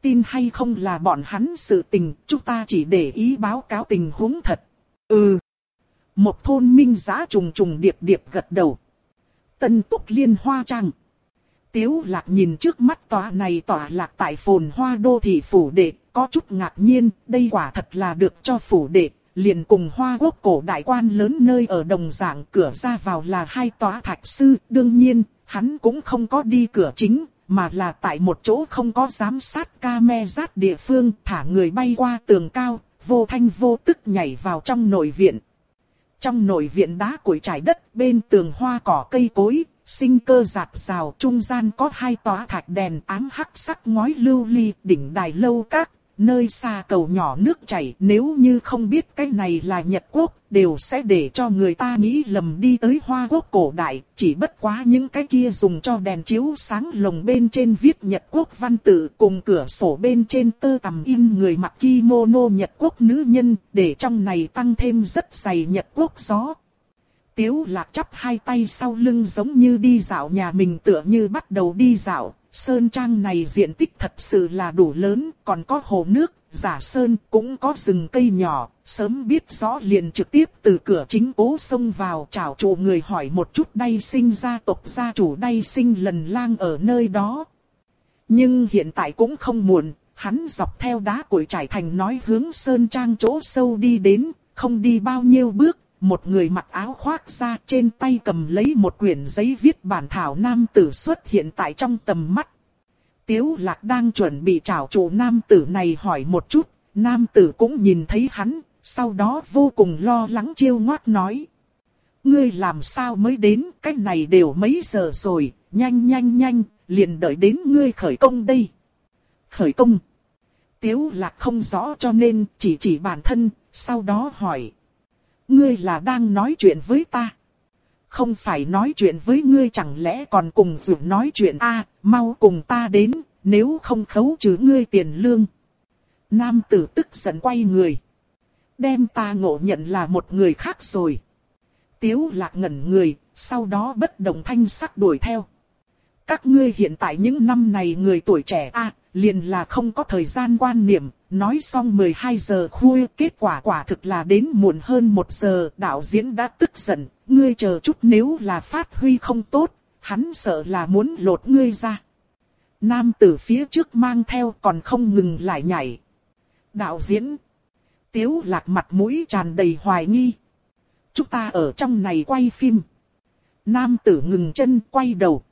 Tin hay không là bọn hắn sự tình, chúng ta chỉ để ý báo cáo tình huống thật. Ừ. Một thôn minh giá trùng trùng điệp điệp gật đầu. Tân túc liên hoa trang. Tiếu lạc nhìn trước mắt tòa này tòa lạc tại phồn hoa đô thị phủ đệ, có chút ngạc nhiên, đây quả thật là được cho phủ đệ, liền cùng hoa quốc cổ đại quan lớn nơi ở đồng dạng cửa ra vào là hai tòa thạch sư, đương nhiên, hắn cũng không có đi cửa chính, mà là tại một chỗ không có giám sát ca me rát địa phương, thả người bay qua tường cao, vô thanh vô tức nhảy vào trong nội viện. Trong nội viện đá củi trải đất, bên tường hoa cỏ cây cối, sinh cơ giạt rào, trung gian có hai tòa thạch đèn ám hắc sắc ngói lưu ly, đỉnh đài lâu các, nơi xa cầu nhỏ nước chảy, nếu như không biết cái này là Nhật Quốc, đều sẽ để cho người ta nghĩ lầm đi tới Hoa Quốc cổ đại, chỉ bất quá những cái kia dùng cho đèn chiếu sáng lồng bên trên viết Nhật Quốc văn tự cùng cửa sổ bên trên tơ tằm in người mặc kimono Nhật Quốc nữ nhân, để trong này tăng thêm rất dày Nhật Quốc gió. Tiếu lạc chắp hai tay sau lưng giống như đi dạo nhà mình tựa như bắt đầu đi dạo, Sơn trang này diện tích thật sự là đủ lớn, còn có hồ nước, giả sơn cũng có rừng cây nhỏ, sớm biết rõ liền trực tiếp từ cửa chính cố xông vào chào chủ người hỏi một chút đây sinh gia tộc gia chủ đây sinh lần lang ở nơi đó. Nhưng hiện tại cũng không muộn, hắn dọc theo đá cội trải thành nói hướng sơn trang chỗ sâu đi đến, không đi bao nhiêu bước, một người mặc áo khoác ra trên tay cầm lấy một quyển giấy viết bản thảo nam tử xuất hiện tại trong tầm mắt. Tiếu lạc đang chuẩn bị chào chủ nam tử này hỏi một chút, nam tử cũng nhìn thấy hắn, sau đó vô cùng lo lắng chiêu ngoát nói. Ngươi làm sao mới đến, cái này đều mấy giờ rồi, nhanh nhanh nhanh, liền đợi đến ngươi khởi công đây. Khởi công. Tiếu lạc không rõ cho nên chỉ chỉ bản thân, sau đó hỏi. Ngươi là đang nói chuyện với ta. Không phải nói chuyện với ngươi chẳng lẽ còn cùng dù nói chuyện a mau cùng ta đến, nếu không khấu trừ ngươi tiền lương. Nam tử tức giận quay người. Đem ta ngộ nhận là một người khác rồi. Tiếu lạc ngẩn người, sau đó bất động thanh sắc đuổi theo. Các ngươi hiện tại những năm này người tuổi trẻ a liền là không có thời gian quan niệm, nói xong 12 giờ khuya, kết quả quả thực là đến muộn hơn 1 giờ, đạo diễn đã tức giận, ngươi chờ chút nếu là phát huy không tốt, hắn sợ là muốn lột ngươi ra. Nam tử phía trước mang theo còn không ngừng lại nhảy. Đạo diễn. Tiếu lạc mặt mũi tràn đầy hoài nghi. Chúng ta ở trong này quay phim. Nam tử ngừng chân quay đầu.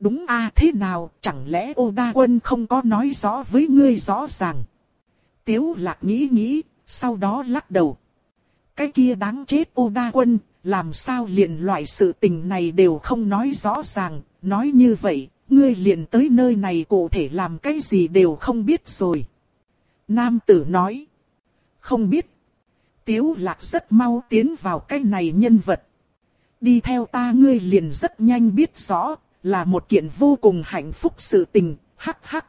Đúng a à, thế nào, chẳng lẽ ô đa quân không có nói rõ với ngươi rõ ràng. Tiếu lạc nghĩ nghĩ, sau đó lắc đầu. Cái kia đáng chết ô đa quân, làm sao liền loại sự tình này đều không nói rõ ràng, nói như vậy, ngươi liền tới nơi này cụ thể làm cái gì đều không biết rồi. Nam tử nói, không biết. Tiếu lạc rất mau tiến vào cái này nhân vật. Đi theo ta ngươi liền rất nhanh biết rõ, là một kiện vô cùng hạnh phúc sự tình, hắc hắc.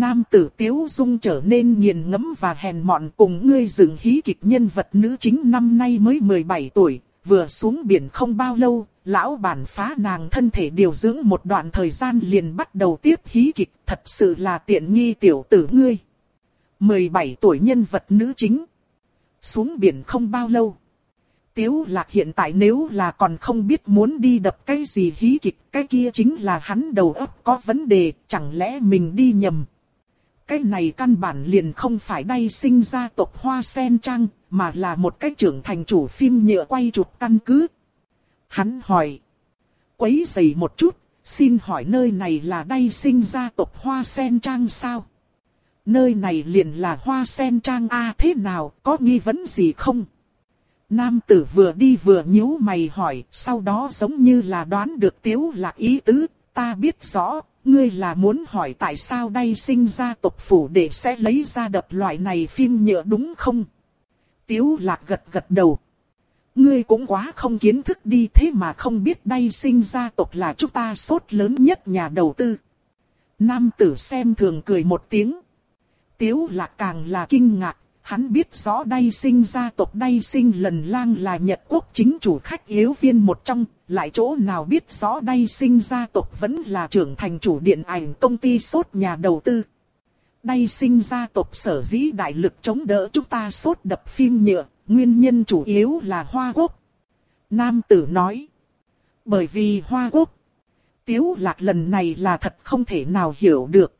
Nam tử Tiếu Dung trở nên nghiền ngẫm và hèn mọn cùng ngươi dựng hí kịch nhân vật nữ chính năm nay mới 17 tuổi, vừa xuống biển không bao lâu, lão bản phá nàng thân thể điều dưỡng một đoạn thời gian liền bắt đầu tiếp hí kịch, thật sự là tiện nghi tiểu tử ngươi. 17 tuổi nhân vật nữ chính. Xuống biển không bao lâu. Tiếu lạc hiện tại nếu là còn không biết muốn đi đập cái gì hí kịch, cái kia chính là hắn đầu óc có vấn đề, chẳng lẽ mình đi nhầm. Cái này căn bản liền không phải đây sinh ra tộc hoa sen trăng, mà là một cái trưởng thành chủ phim nhựa quay chụp căn cứ. Hắn hỏi. Quấy giày một chút, xin hỏi nơi này là đây sinh ra tộc hoa sen trang sao? Nơi này liền là hoa sen trang A thế nào, có nghi vấn gì không? Nam tử vừa đi vừa nhíu mày hỏi, sau đó giống như là đoán được tiếu lạc ý tứ, ta biết rõ, ngươi là muốn hỏi tại sao đây sinh ra tộc phủ để sẽ lấy ra đập loại này phim nhựa đúng không? Tiếu lạc gật gật đầu. Ngươi cũng quá không kiến thức đi thế mà không biết đây sinh ra tộc là chúng ta sốt lớn nhất nhà đầu tư. Nam tử xem thường cười một tiếng. Tiếu lạc càng là kinh ngạc, hắn biết rõ đay sinh gia tộc đay sinh lần lang là Nhật Quốc chính chủ khách yếu viên một trong, lại chỗ nào biết rõ đay sinh gia tộc vẫn là trưởng thành chủ điện ảnh công ty sốt nhà đầu tư. Đay sinh gia tộc sở dĩ đại lực chống đỡ chúng ta sốt đập phim nhựa, nguyên nhân chủ yếu là Hoa Quốc. Nam tử nói, bởi vì Hoa Quốc, tiếu lạc lần này là thật không thể nào hiểu được.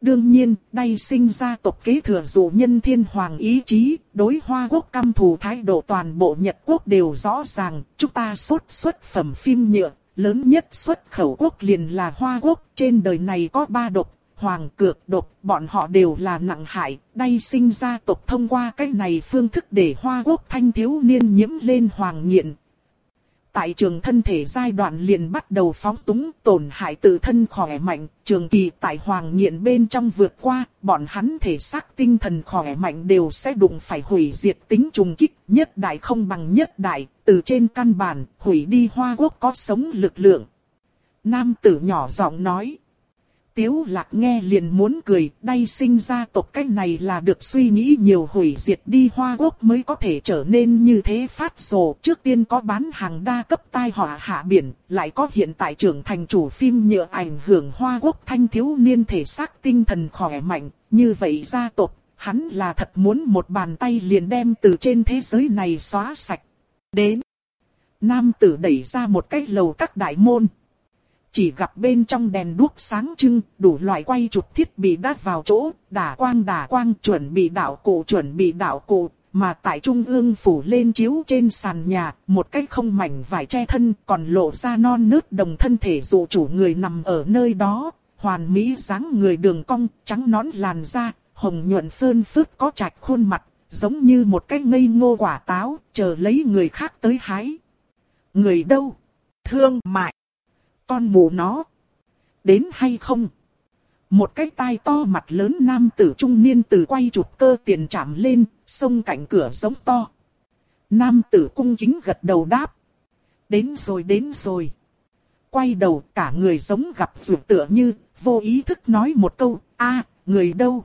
Đương nhiên, đây sinh ra tộc kế thừa dụ nhân thiên hoàng ý chí, đối hoa quốc căm thù thái độ toàn bộ Nhật quốc đều rõ ràng, chúng ta xuất xuất phẩm phim nhựa, lớn nhất xuất khẩu quốc liền là hoa quốc, trên đời này có ba độc, hoàng cược độc, bọn họ đều là nặng hại, đây sinh ra tộc thông qua cách này phương thức để hoa quốc thanh thiếu niên nhiễm lên hoàng nghiện, Tại trường thân thể giai đoạn liền bắt đầu phóng túng tổn hại tự thân khỏe mạnh, trường kỳ tại hoàng nghiện bên trong vượt qua, bọn hắn thể xác tinh thần khỏe mạnh đều sẽ đụng phải hủy diệt tính trùng kích, nhất đại không bằng nhất đại, từ trên căn bản, hủy đi hoa quốc có sống lực lượng. Nam tử nhỏ giọng nói. Tiếu lạc nghe liền muốn cười, đây sinh ra tộc cách này là được suy nghĩ nhiều hủy diệt đi Hoa Quốc mới có thể trở nên như thế phát rồ. Trước tiên có bán hàng đa cấp tai họa hạ biển, lại có hiện tại trưởng thành chủ phim nhựa ảnh hưởng Hoa Quốc thanh thiếu niên thể xác tinh thần khỏe mạnh. Như vậy gia tộc, hắn là thật muốn một bàn tay liền đem từ trên thế giới này xóa sạch. Đến, nam tử đẩy ra một cái lầu các đại môn. Chỉ gặp bên trong đèn đuốc sáng trưng, đủ loại quay chụp thiết bị đắt vào chỗ, đả quang đả quang chuẩn bị đạo cụ chuẩn bị đạo cụ, mà tại trung ương phủ lên chiếu trên sàn nhà, một cách không mảnh vải che thân còn lộ ra non nớt đồng thân thể dụ chủ người nằm ở nơi đó, hoàn mỹ dáng người đường cong, trắng nón làn da, hồng nhuận phơn phớt có trạch khuôn mặt, giống như một cái ngây ngô quả táo, chờ lấy người khác tới hái. Người đâu? Thương mại con mù nó. Đến hay không? Một cái tai to mặt lớn nam tử trung niên từ quay chụp cơ tiền chạm lên, sông cạnh cửa giống to. Nam tử cung chính gật đầu đáp. Đến rồi đến rồi. Quay đầu cả người giống gặp vượt tựa như, vô ý thức nói một câu, a người đâu?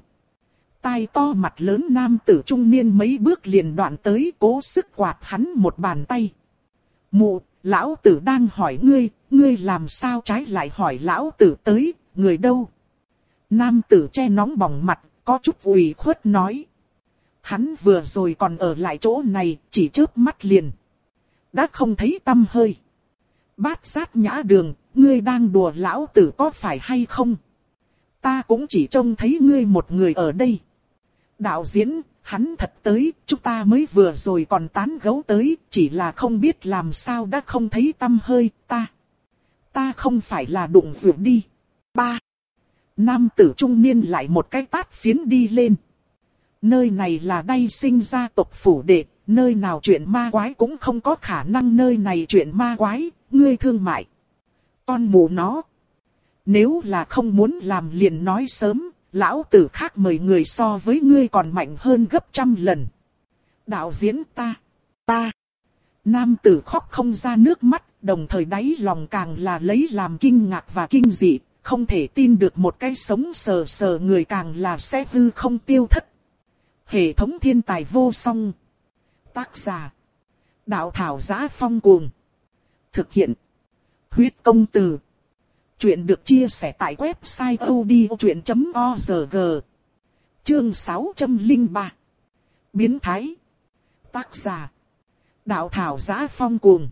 Tai to mặt lớn nam tử trung niên mấy bước liền đoạn tới cố sức quạt hắn một bàn tay. Mụ, lão tử đang hỏi ngươi, ngươi làm sao trái lại hỏi lão tử tới, người đâu? Nam tử che nóng bỏng mặt, có chút ủy khuất nói. Hắn vừa rồi còn ở lại chỗ này, chỉ chớp mắt liền. Đã không thấy tâm hơi. Bát sát nhã đường, ngươi đang đùa lão tử có phải hay không? Ta cũng chỉ trông thấy ngươi một người ở đây. Đạo diễn, hắn thật tới, chúng ta mới vừa rồi còn tán gấu tới, chỉ là không biết làm sao đã không thấy tâm hơi, ta. Ta không phải là đụng vượt đi. Ba. Nam tử trung niên lại một cái tát phiến đi lên. Nơi này là đây sinh ra tộc phủ đệ, nơi nào chuyện ma quái cũng không có khả năng nơi này chuyện ma quái, ngươi thương mại. Con mù nó. Nếu là không muốn làm liền nói sớm, lão tử khác mời người so với ngươi còn mạnh hơn gấp trăm lần. Đạo diễn ta, ta. Nam tử khóc không ra nước mắt, đồng thời đáy lòng càng là lấy làm kinh ngạc và kinh dị, không thể tin được một cái sống sờ sờ người càng là sẽ hư không tiêu thất. Hệ thống thiên tài vô song. Tác giả. Đạo thảo giá phong cuồng. Thực hiện. Huyết công từ. Chuyện được chia sẻ tại website odchuyện.org Chương 603 Biến Thái. Tác giả. Đạo thảo giá phong cuồng.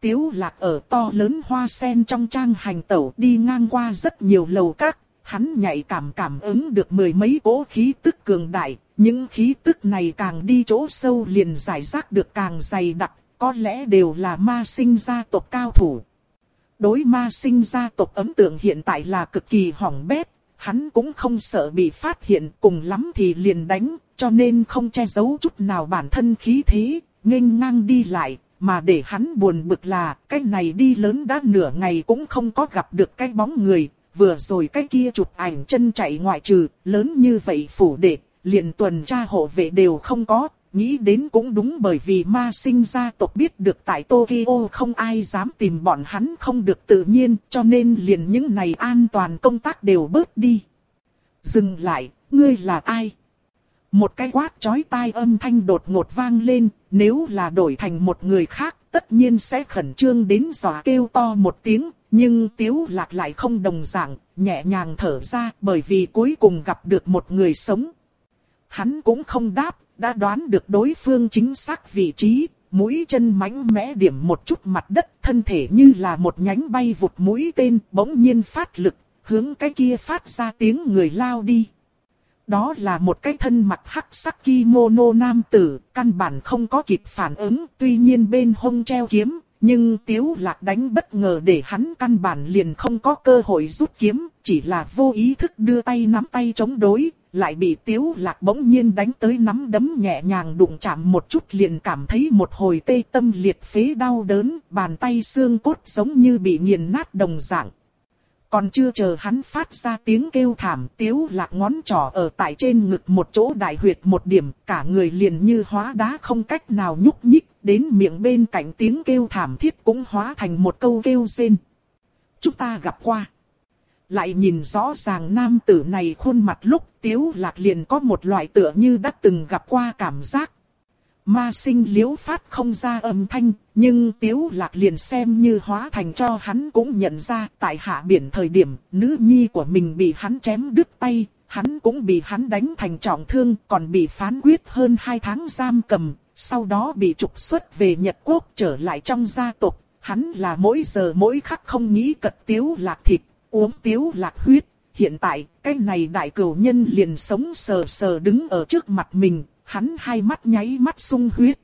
Tiếu lạc ở to lớn hoa sen trong trang hành tẩu đi ngang qua rất nhiều lầu các, hắn nhạy cảm cảm ứng được mười mấy cỗ khí tức cường đại, những khí tức này càng đi chỗ sâu liền giải rác được càng dày đặc, có lẽ đều là ma sinh gia tộc cao thủ. Đối ma sinh gia tộc ấn tượng hiện tại là cực kỳ hỏng bét, hắn cũng không sợ bị phát hiện cùng lắm thì liền đánh, cho nên không che giấu chút nào bản thân khí thế, nghênh ngang đi lại, mà để hắn buồn bực là cái này đi lớn đã nửa ngày cũng không có gặp được cái bóng người, vừa rồi cái kia chụp ảnh chân chạy ngoại trừ, lớn như vậy phủ đệ, liền tuần tra hộ vệ đều không có, nghĩ đến cũng đúng bởi vì ma sinh gia tộc biết được tại Tokyo không ai dám tìm bọn hắn không được tự nhiên, cho nên liền những này an toàn công tác đều bớt đi. Dừng lại, ngươi là ai? Một cái quát chói tai âm thanh đột ngột vang lên, nếu là đổi thành một người khác, tất nhiên sẽ khẩn trương đến giò kêu to một tiếng, nhưng Tiếu Lạc lại không đồng dạng, nhẹ nhàng thở ra bởi vì cuối cùng gặp được một người sống. Hắn cũng không đáp, đã đoán được đối phương chính xác vị trí, mũi chân mãnh mẽ điểm một chút mặt đất, thân thể như là một nhánh bay vụt mũi tên, bỗng nhiên phát lực, hướng cái kia phát ra tiếng người lao đi. Đó là một cái thân mặt hắc sắc kimono nam tử, căn bản không có kịp phản ứng, tuy nhiên bên hông treo kiếm, nhưng Tiếu Lạc đánh bất ngờ để hắn căn bản liền không có cơ hội rút kiếm, chỉ là vô ý thức đưa tay nắm tay chống đối, lại bị Tiếu Lạc bỗng nhiên đánh tới nắm đấm nhẹ nhàng đụng chạm một chút liền cảm thấy một hồi tê tâm liệt phế đau đớn, bàn tay xương cốt giống như bị nghiền nát đồng dạng. Còn chưa chờ hắn phát ra tiếng kêu thảm tiếu lạc ngón trỏ ở tại trên ngực một chỗ đại huyệt một điểm, cả người liền như hóa đá không cách nào nhúc nhích, đến miệng bên cạnh tiếng kêu thảm thiết cũng hóa thành một câu kêu rên. Chúng ta gặp qua. Lại nhìn rõ ràng nam tử này khuôn mặt lúc tiếu lạc liền có một loại tựa như đã từng gặp qua cảm giác, Ma sinh liếu phát không ra âm thanh, nhưng tiếu lạc liền xem như hóa thành cho hắn cũng nhận ra tại hạ biển thời điểm nữ nhi của mình bị hắn chém đứt tay, hắn cũng bị hắn đánh thành trọng thương còn bị phán quyết hơn 2 tháng giam cầm, sau đó bị trục xuất về Nhật Quốc trở lại trong gia tộc, hắn là mỗi giờ mỗi khắc không nghĩ cật tiếu lạc thịt, uống tiếu lạc huyết. Hiện tại, cái này đại cửu nhân liền sống sờ sờ đứng ở trước mặt mình, hắn hai mắt nháy mắt sung huyết.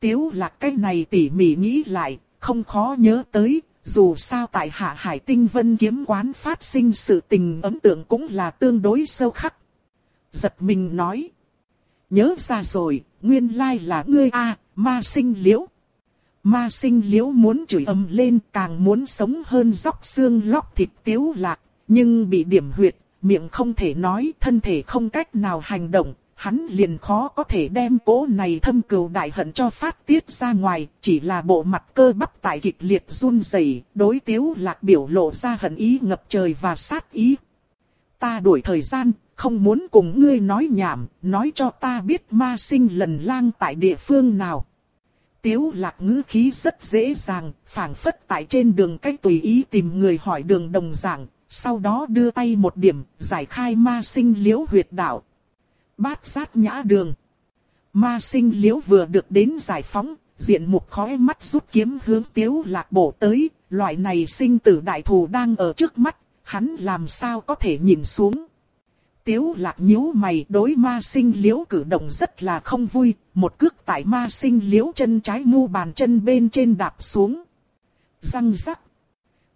Tiếu lạc cái này tỉ mỉ nghĩ lại, không khó nhớ tới, dù sao tại hạ hải tinh vân kiếm quán phát sinh sự tình ấn tượng cũng là tương đối sâu khắc. Giật mình nói. Nhớ ra rồi, nguyên lai là ngươi a ma sinh liễu. Ma sinh liễu muốn chửi ầm lên càng muốn sống hơn dóc xương lóc thịt tiếu lạc, nhưng bị điểm huyệt, miệng không thể nói, thân thể không cách nào hành động, hắn liền khó có thể đem cố này thâm cừu đại hận cho phát tiết ra ngoài, chỉ là bộ mặt cơ bắp tại kịch liệt run rẩy, đối tiếu lạc biểu lộ ra hận ý ngập trời và sát ý. Ta đuổi thời gian, không muốn cùng ngươi nói nhảm, nói cho ta biết ma sinh lần lang tại địa phương nào. Tiếu lạc ngữ khí rất dễ dàng, phảng phất tại trên đường cách tùy ý tìm người hỏi đường đồng dạng, sau đó đưa tay một điểm, giải khai ma sinh liễu huyệt đạo, bát sát nhã đường. Ma sinh liễu vừa được đến giải phóng, diện mục khói mắt rút kiếm hướng tiếu lạc bổ tới, loại này sinh tử đại thù đang ở trước mắt, hắn làm sao có thể nhìn xuống. Tiếu lạc nhíu mày đối ma sinh liễu cử động rất là không vui, một cước tại ma sinh liễu chân trái mu bàn chân bên trên đạp xuống. Răng rắc.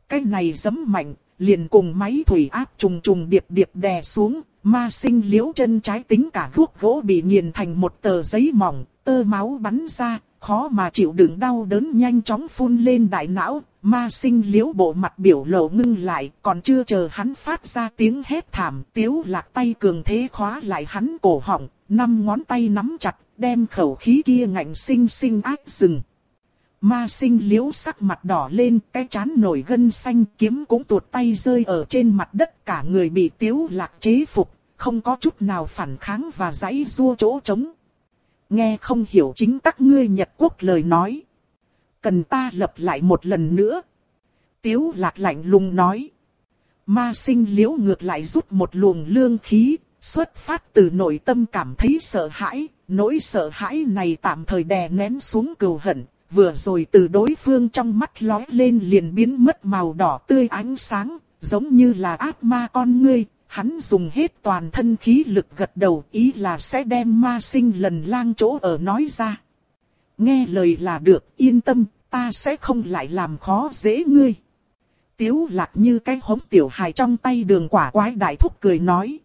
Cái này giấm mạnh, liền cùng máy thủy áp trùng trùng điệp điệp đè xuống, ma sinh liễu chân trái tính cả thuốc gỗ bị nghiền thành một tờ giấy mỏng, tơ máu bắn ra, khó mà chịu đựng đau đớn nhanh chóng phun lên đại não, ma sinh liễu bộ mặt biểu lộ ngưng lại, còn chưa chờ hắn phát ra tiếng hét thảm, tiếu lạc tay cường thế khóa lại hắn cổ họng, năm ngón tay nắm chặt, đem khẩu khí kia ngạnh sinh sinh ác dừng. Ma sinh liễu sắc mặt đỏ lên, cái chán nổi gân xanh kiếm cũng tuột tay rơi ở trên mặt đất cả người bị tiếu lạc chế phục, không có chút nào phản kháng và giãy rua chỗ trống. Nghe không hiểu chính các ngươi Nhật Quốc lời nói. Cần ta lập lại một lần nữa. Tiếu lạc lạnh lùng nói. Ma sinh liễu ngược lại rút một luồng lương khí, xuất phát từ nội tâm cảm thấy sợ hãi, nỗi sợ hãi này tạm thời đè nén xuống cừu hận, vừa rồi từ đối phương trong mắt lói lên liền biến mất màu đỏ tươi ánh sáng, giống như là ác ma con ngươi, hắn dùng hết toàn thân khí lực gật đầu ý là sẽ đem ma sinh lần lang chỗ ở nói ra. Nghe lời là được, yên tâm, ta sẽ không lại làm khó dễ ngươi. Tiếu lạc như cái hống tiểu hài trong tay đường quả quái đại thúc cười nói.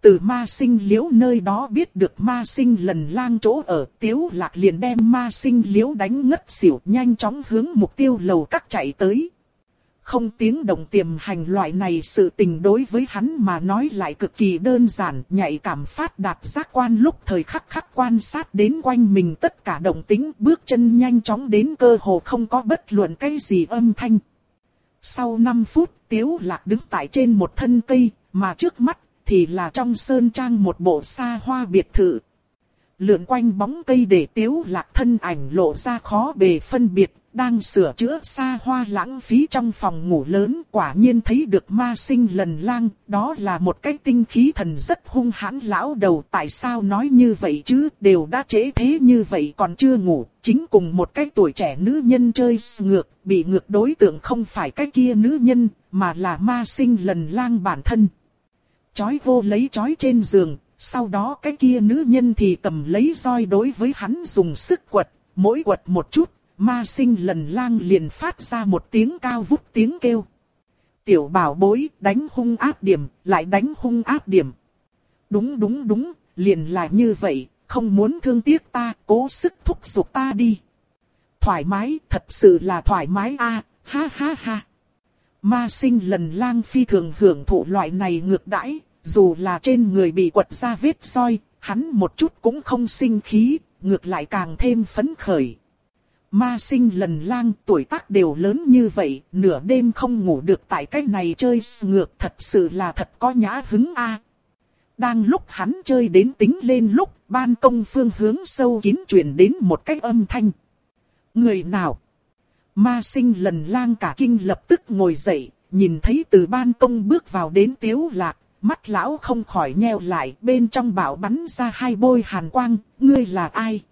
Từ ma sinh liễu nơi đó biết được ma sinh lần lang chỗ ở tiếu lạc liền đem ma sinh liễu đánh ngất xỉu nhanh chóng hướng mục tiêu lầu các chạy tới. Không tiếng động tiềm hành loại này sự tình đối với hắn mà nói lại cực kỳ đơn giản, nhạy cảm phát đạt giác quan lúc thời khắc khắc quan sát đến quanh mình tất cả động tính bước chân nhanh chóng đến cơ hồ không có bất luận cái gì âm thanh. Sau 5 phút, Tiếu Lạc đứng tại trên một thân cây, mà trước mắt thì là trong sơn trang một bộ xa hoa biệt thự. Lượn quanh bóng cây để tiếu lạc thân ảnh lộ ra khó bề phân biệt, đang sửa chữa xa hoa lãng phí trong phòng ngủ lớn, quả nhiên thấy được ma sinh lần lang, đó là một cái tinh khí thần rất hung hãn lão đầu, tại sao nói như vậy chứ, đều đã trễ thế như vậy còn chưa ngủ, chính cùng một cái tuổi trẻ nữ nhân chơi ngược, bị ngược đối tượng không phải cái kia nữ nhân, mà là ma sinh lần lang bản thân. Chói vô lấy chói trên giường, sau đó cái kia nữ nhân thì cầm lấy roi đối với hắn dùng sức quật, mỗi quật một chút, ma sinh lần lang liền phát ra một tiếng cao vút tiếng kêu. Tiểu bảo bối đánh hung áp điểm, lại đánh hung áp điểm. Đúng đúng đúng, liền là như vậy, không muốn thương tiếc ta, cố sức thúc giục ta đi. Thoải mái, thật sự là thoải mái a, ha ha ha. Ma sinh lần lang phi thường hưởng thụ loại này ngược đãi, dù là trên người bị quật ra vết soi, hắn một chút cũng không sinh khí, ngược lại càng thêm phấn khởi. Ma sinh lần lang tuổi tác đều lớn như vậy, nửa đêm không ngủ được tại cái này chơi ngược thật sự là thật có nhã hứng a. Đang lúc hắn chơi đến tính lên lúc, ban công phương hướng sâu kín truyền đến một cái âm thanh. Người nào? Ma sinh lần lang cả kinh lập tức ngồi dậy, nhìn thấy từ ban công bước vào đến tiếu lạc, mắt lão không khỏi nheo lại, bên trong bảo bắn ra hai bôi hàn quang, ngươi là ai?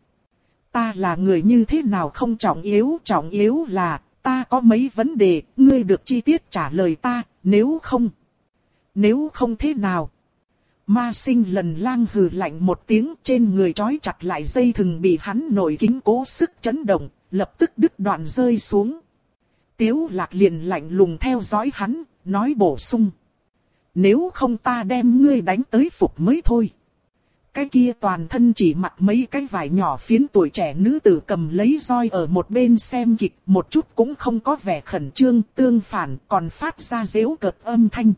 Ta là người như thế nào không trọng yếu, trọng yếu là, ta có mấy vấn đề, ngươi được chi tiết trả lời ta, nếu không. Nếu không thế nào? Ma sinh lần lang hừ lạnh một tiếng trên người trói chặt lại dây thừng bị hắn nổi kính cố sức chấn động, lập tức đứt đoạn rơi xuống. Tiếu lạc liền lạnh lùng theo dõi hắn, nói bổ sung. Nếu không ta đem ngươi đánh tới phục mới thôi. Cái kia toàn thân chỉ mặc mấy cái vải nhỏ phiến tuổi trẻ nữ tử cầm lấy roi ở một bên xem kịch, một chút cũng không có vẻ khẩn trương, tương phản còn phát ra dễu cợt âm thanh.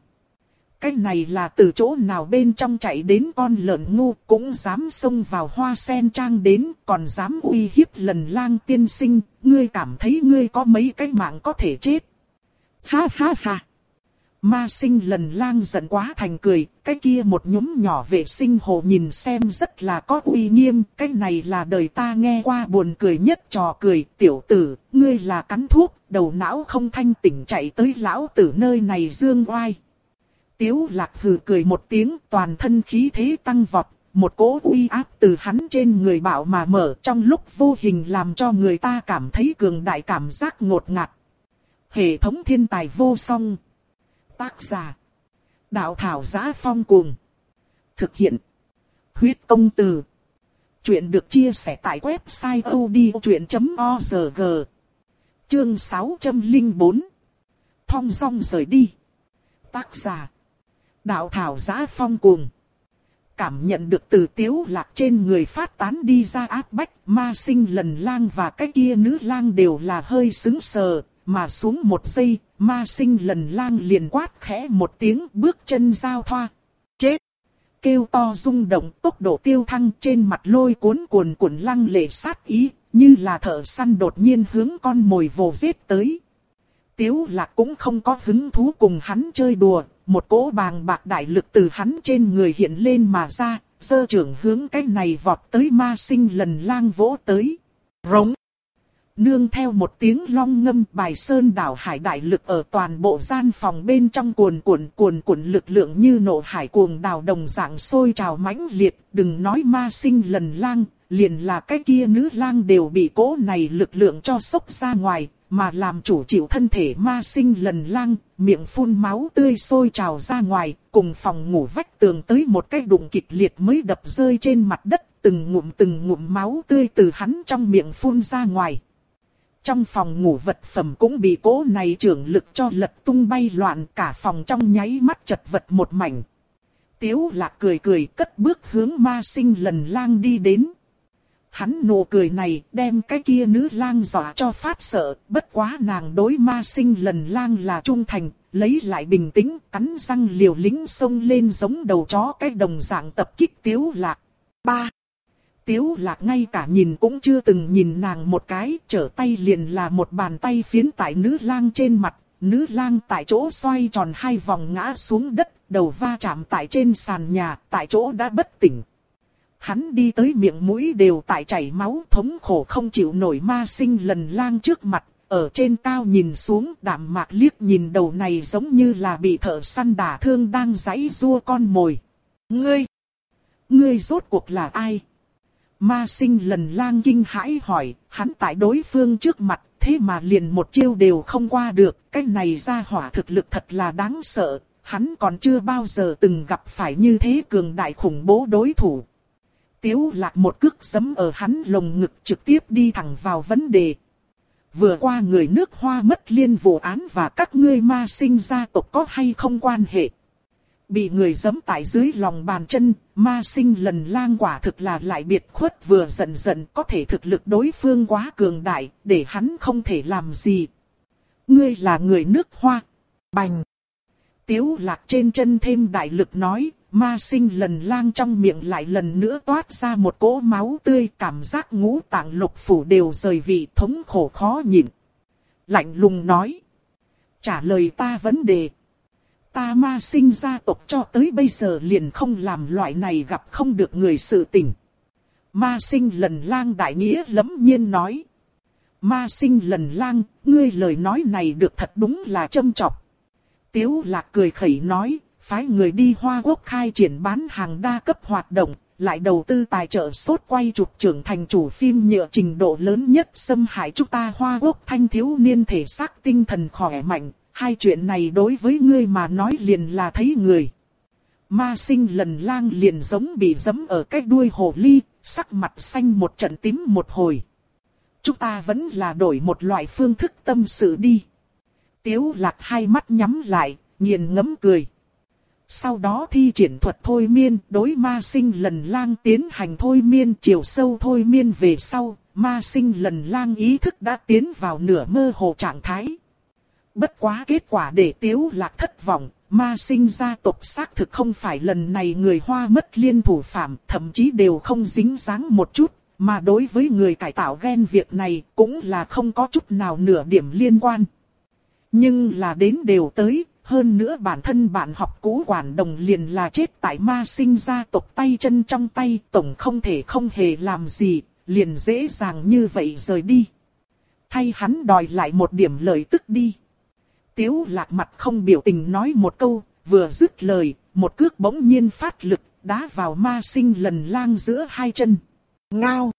Cái này là từ chỗ nào bên trong chạy đến con lợn ngu cũng dám xông vào hoa sen trang đến, còn dám uy hiếp lần lang tiên sinh, ngươi cảm thấy ngươi có mấy cái mạng có thể chết. Ha ha ha. Ma sinh lần lang giận quá thành cười, cái kia một nhúm nhỏ vệ sinh hồ nhìn xem rất là có uy nghiêm, cái này là đời ta nghe qua buồn cười nhất trò cười, tiểu tử, ngươi là cắn thuốc, đầu não không thanh tỉnh chạy tới lão tử nơi này dương oai. Tiếu lạc hừ cười một tiếng, toàn thân khí thế tăng vọt, một cỗ uy áp từ hắn trên người bảo mà mở trong lúc vô hình làm cho người ta cảm thấy cường đại cảm giác ngột ngạt. Hệ thống thiên tài vô song. Tác giả. Đạo thảo giá phong cuồng. Thực hiện. Huyết công từ. Chuyện được chia sẻ tại website odchuyện.org. Chương 604. Thong song rời đi. Tác giả. Đạo thảo giá phong cuồng. Cảm nhận được từ tiếu lạc trên người phát tán đi ra áp bách, ma sinh lần lang và cái kia nữ lang đều là hơi xứng sờ, mà xuống một giây, ma sinh lần lang liền quát khẽ một tiếng bước chân giao thoa. Chết! Kêu to rung động tốc độ tiêu thăng trên mặt lôi cuốn cuồn cuộn lăng lệ sát ý, như là thợ săn đột nhiên hướng con mồi vồ giết tới. Tiếu lạc cũng không có hứng thú cùng hắn chơi đùa, một cỗ bàng bạc đại lực từ hắn trên người hiện lên mà ra, sơ trưởng hướng cái này vọt tới ma sinh lần lang vỗ tới. Rống! Nương theo một tiếng long ngâm bài sơn đảo hải đại lực ở toàn bộ gian phòng bên trong cuồn cuộn cuồn cuộn lực lượng như nổ hải cuồng đào đồng dạng sôi trào mãnh liệt, đừng nói ma sinh lần lang, liền là cái kia nữ lang đều bị cỗ này lực lượng cho sốc ra ngoài, mà làm chủ chịu thân thể ma sinh lần lang, miệng phun máu tươi sôi trào ra ngoài, cùng phòng ngủ vách tường tới một cái đụng kịch liệt mới đập rơi trên mặt đất, từng ngụm từng ngụm máu tươi từ hắn trong miệng phun ra ngoài. Trong phòng ngủ vật phẩm cũng bị cố này trưởng lực cho lật tung bay loạn cả phòng trong nháy mắt chật vật một mảnh. Tiếu lạc cười cười cất bước hướng ma sinh lần lang đi đến. Hắn nụ cười này đem cái kia nữ lang dọa cho phát sợ, bất quá nàng đối ma sinh lần lang là trung thành, lấy lại bình tĩnh, cắn răng liều lính xông lên giống đầu chó cái đồng dạng tập kích tiếu lạc. 3. Tiếu lạc ngay cả nhìn cũng chưa từng nhìn nàng một cái, trở tay liền là một bàn tay phiến tại nữ lang trên mặt, nữ lang tại chỗ xoay tròn hai vòng ngã xuống đất, đầu va chạm tại trên sàn nhà, tại chỗ đã bất tỉnh. Hắn đi tới miệng mũi đều tại chảy máu thống khổ không chịu nổi ma sinh lần lang trước mặt, ở trên cao nhìn xuống đạm mạc liếc nhìn đầu này giống như là bị thợ săn đả thương đang giãy rua con mồi. Ngươi! Ngươi rốt cuộc là ai? Ma sinh lần lang kinh hãi hỏi, hắn tại đối phương trước mặt, thế mà liền một chiêu đều không qua được, cái này ra hỏa thực lực thật là đáng sợ, hắn còn chưa bao giờ từng gặp phải như thế cường đại khủng bố đối thủ. Tiếu lạc một cước giấm ở hắn lồng ngực trực tiếp đi thẳng vào vấn đề. Vừa qua người nước hoa mất liên vụ án và các ngươi ma sinh gia tộc có hay không quan hệ. Bị người giẫm tại dưới lòng bàn chân, ma sinh lần lang quả thực là lại biệt khuất vừa giận giận có thể thực lực đối phương quá cường đại, để hắn không thể làm gì. Ngươi là người nước hoa. Bành. Tiếu lạc trên chân thêm đại lực nói, ma sinh lần lang trong miệng lại lần nữa toát ra một cỗ máu tươi cảm giác ngũ tạng lục phủ đều rời vị thống khổ khó nhịn. Lạnh lùng nói. Trả lời ta vấn đề. Ta ma sinh gia tộc cho tới bây giờ liền không làm loại này gặp không được người sự tình. Ma sinh lần lang đại nghĩa lấm nhiên nói. Ma sinh lần lang, ngươi lời nói này được thật đúng là châm chọc. Tiếu lạc cười khẩy nói, phái người đi Hoa Quốc khai triển bán hàng đa cấp hoạt động, lại đầu tư tài trợ sốt quay chụp trưởng thành chủ phim nhựa trình độ lớn nhất xâm hại chúng ta Hoa Quốc thanh thiếu niên thể xác tinh thần khỏe mạnh, hai chuyện này đối với ngươi mà nói liền là thấy người. Ma sinh lần lang liền giống bị giấm ở cái đuôi hồ ly, sắc mặt xanh một trận tím một hồi. Chúng ta vẫn là đổi một loại phương thức tâm sự đi. Tiếu lạc hai mắt nhắm lại, nghiền ngấm cười. Sau đó thi triển thuật thôi miên, đối ma sinh lần lang tiến hành thôi miên chiều sâu thôi miên về sau, ma sinh lần lang ý thức đã tiến vào nửa mơ hồ trạng thái. Bất quá kết quả để tiếu lạc thất vọng, ma sinh gia tộc xác thực không phải lần này người hoa mất liên thủ phạm, thậm chí đều không dính dáng một chút, mà đối với người cải tạo gen việc này cũng là không có chút nào nửa điểm liên quan. Nhưng là đến đều tới, hơn nữa bản thân bạn học cũ quản đồng liền là chết tại ma sinh gia tộc tay chân trong tay, tổng không thể không hề làm gì, liền dễ dàng như vậy rời đi. Thay hắn đòi lại một điểm lợi tức đi. Tiếu lạc mặt không biểu tình nói một câu, vừa dứt lời, một cước bỗng nhiên phát lực, đá vào ma sinh lần lang giữa hai chân. Ngao!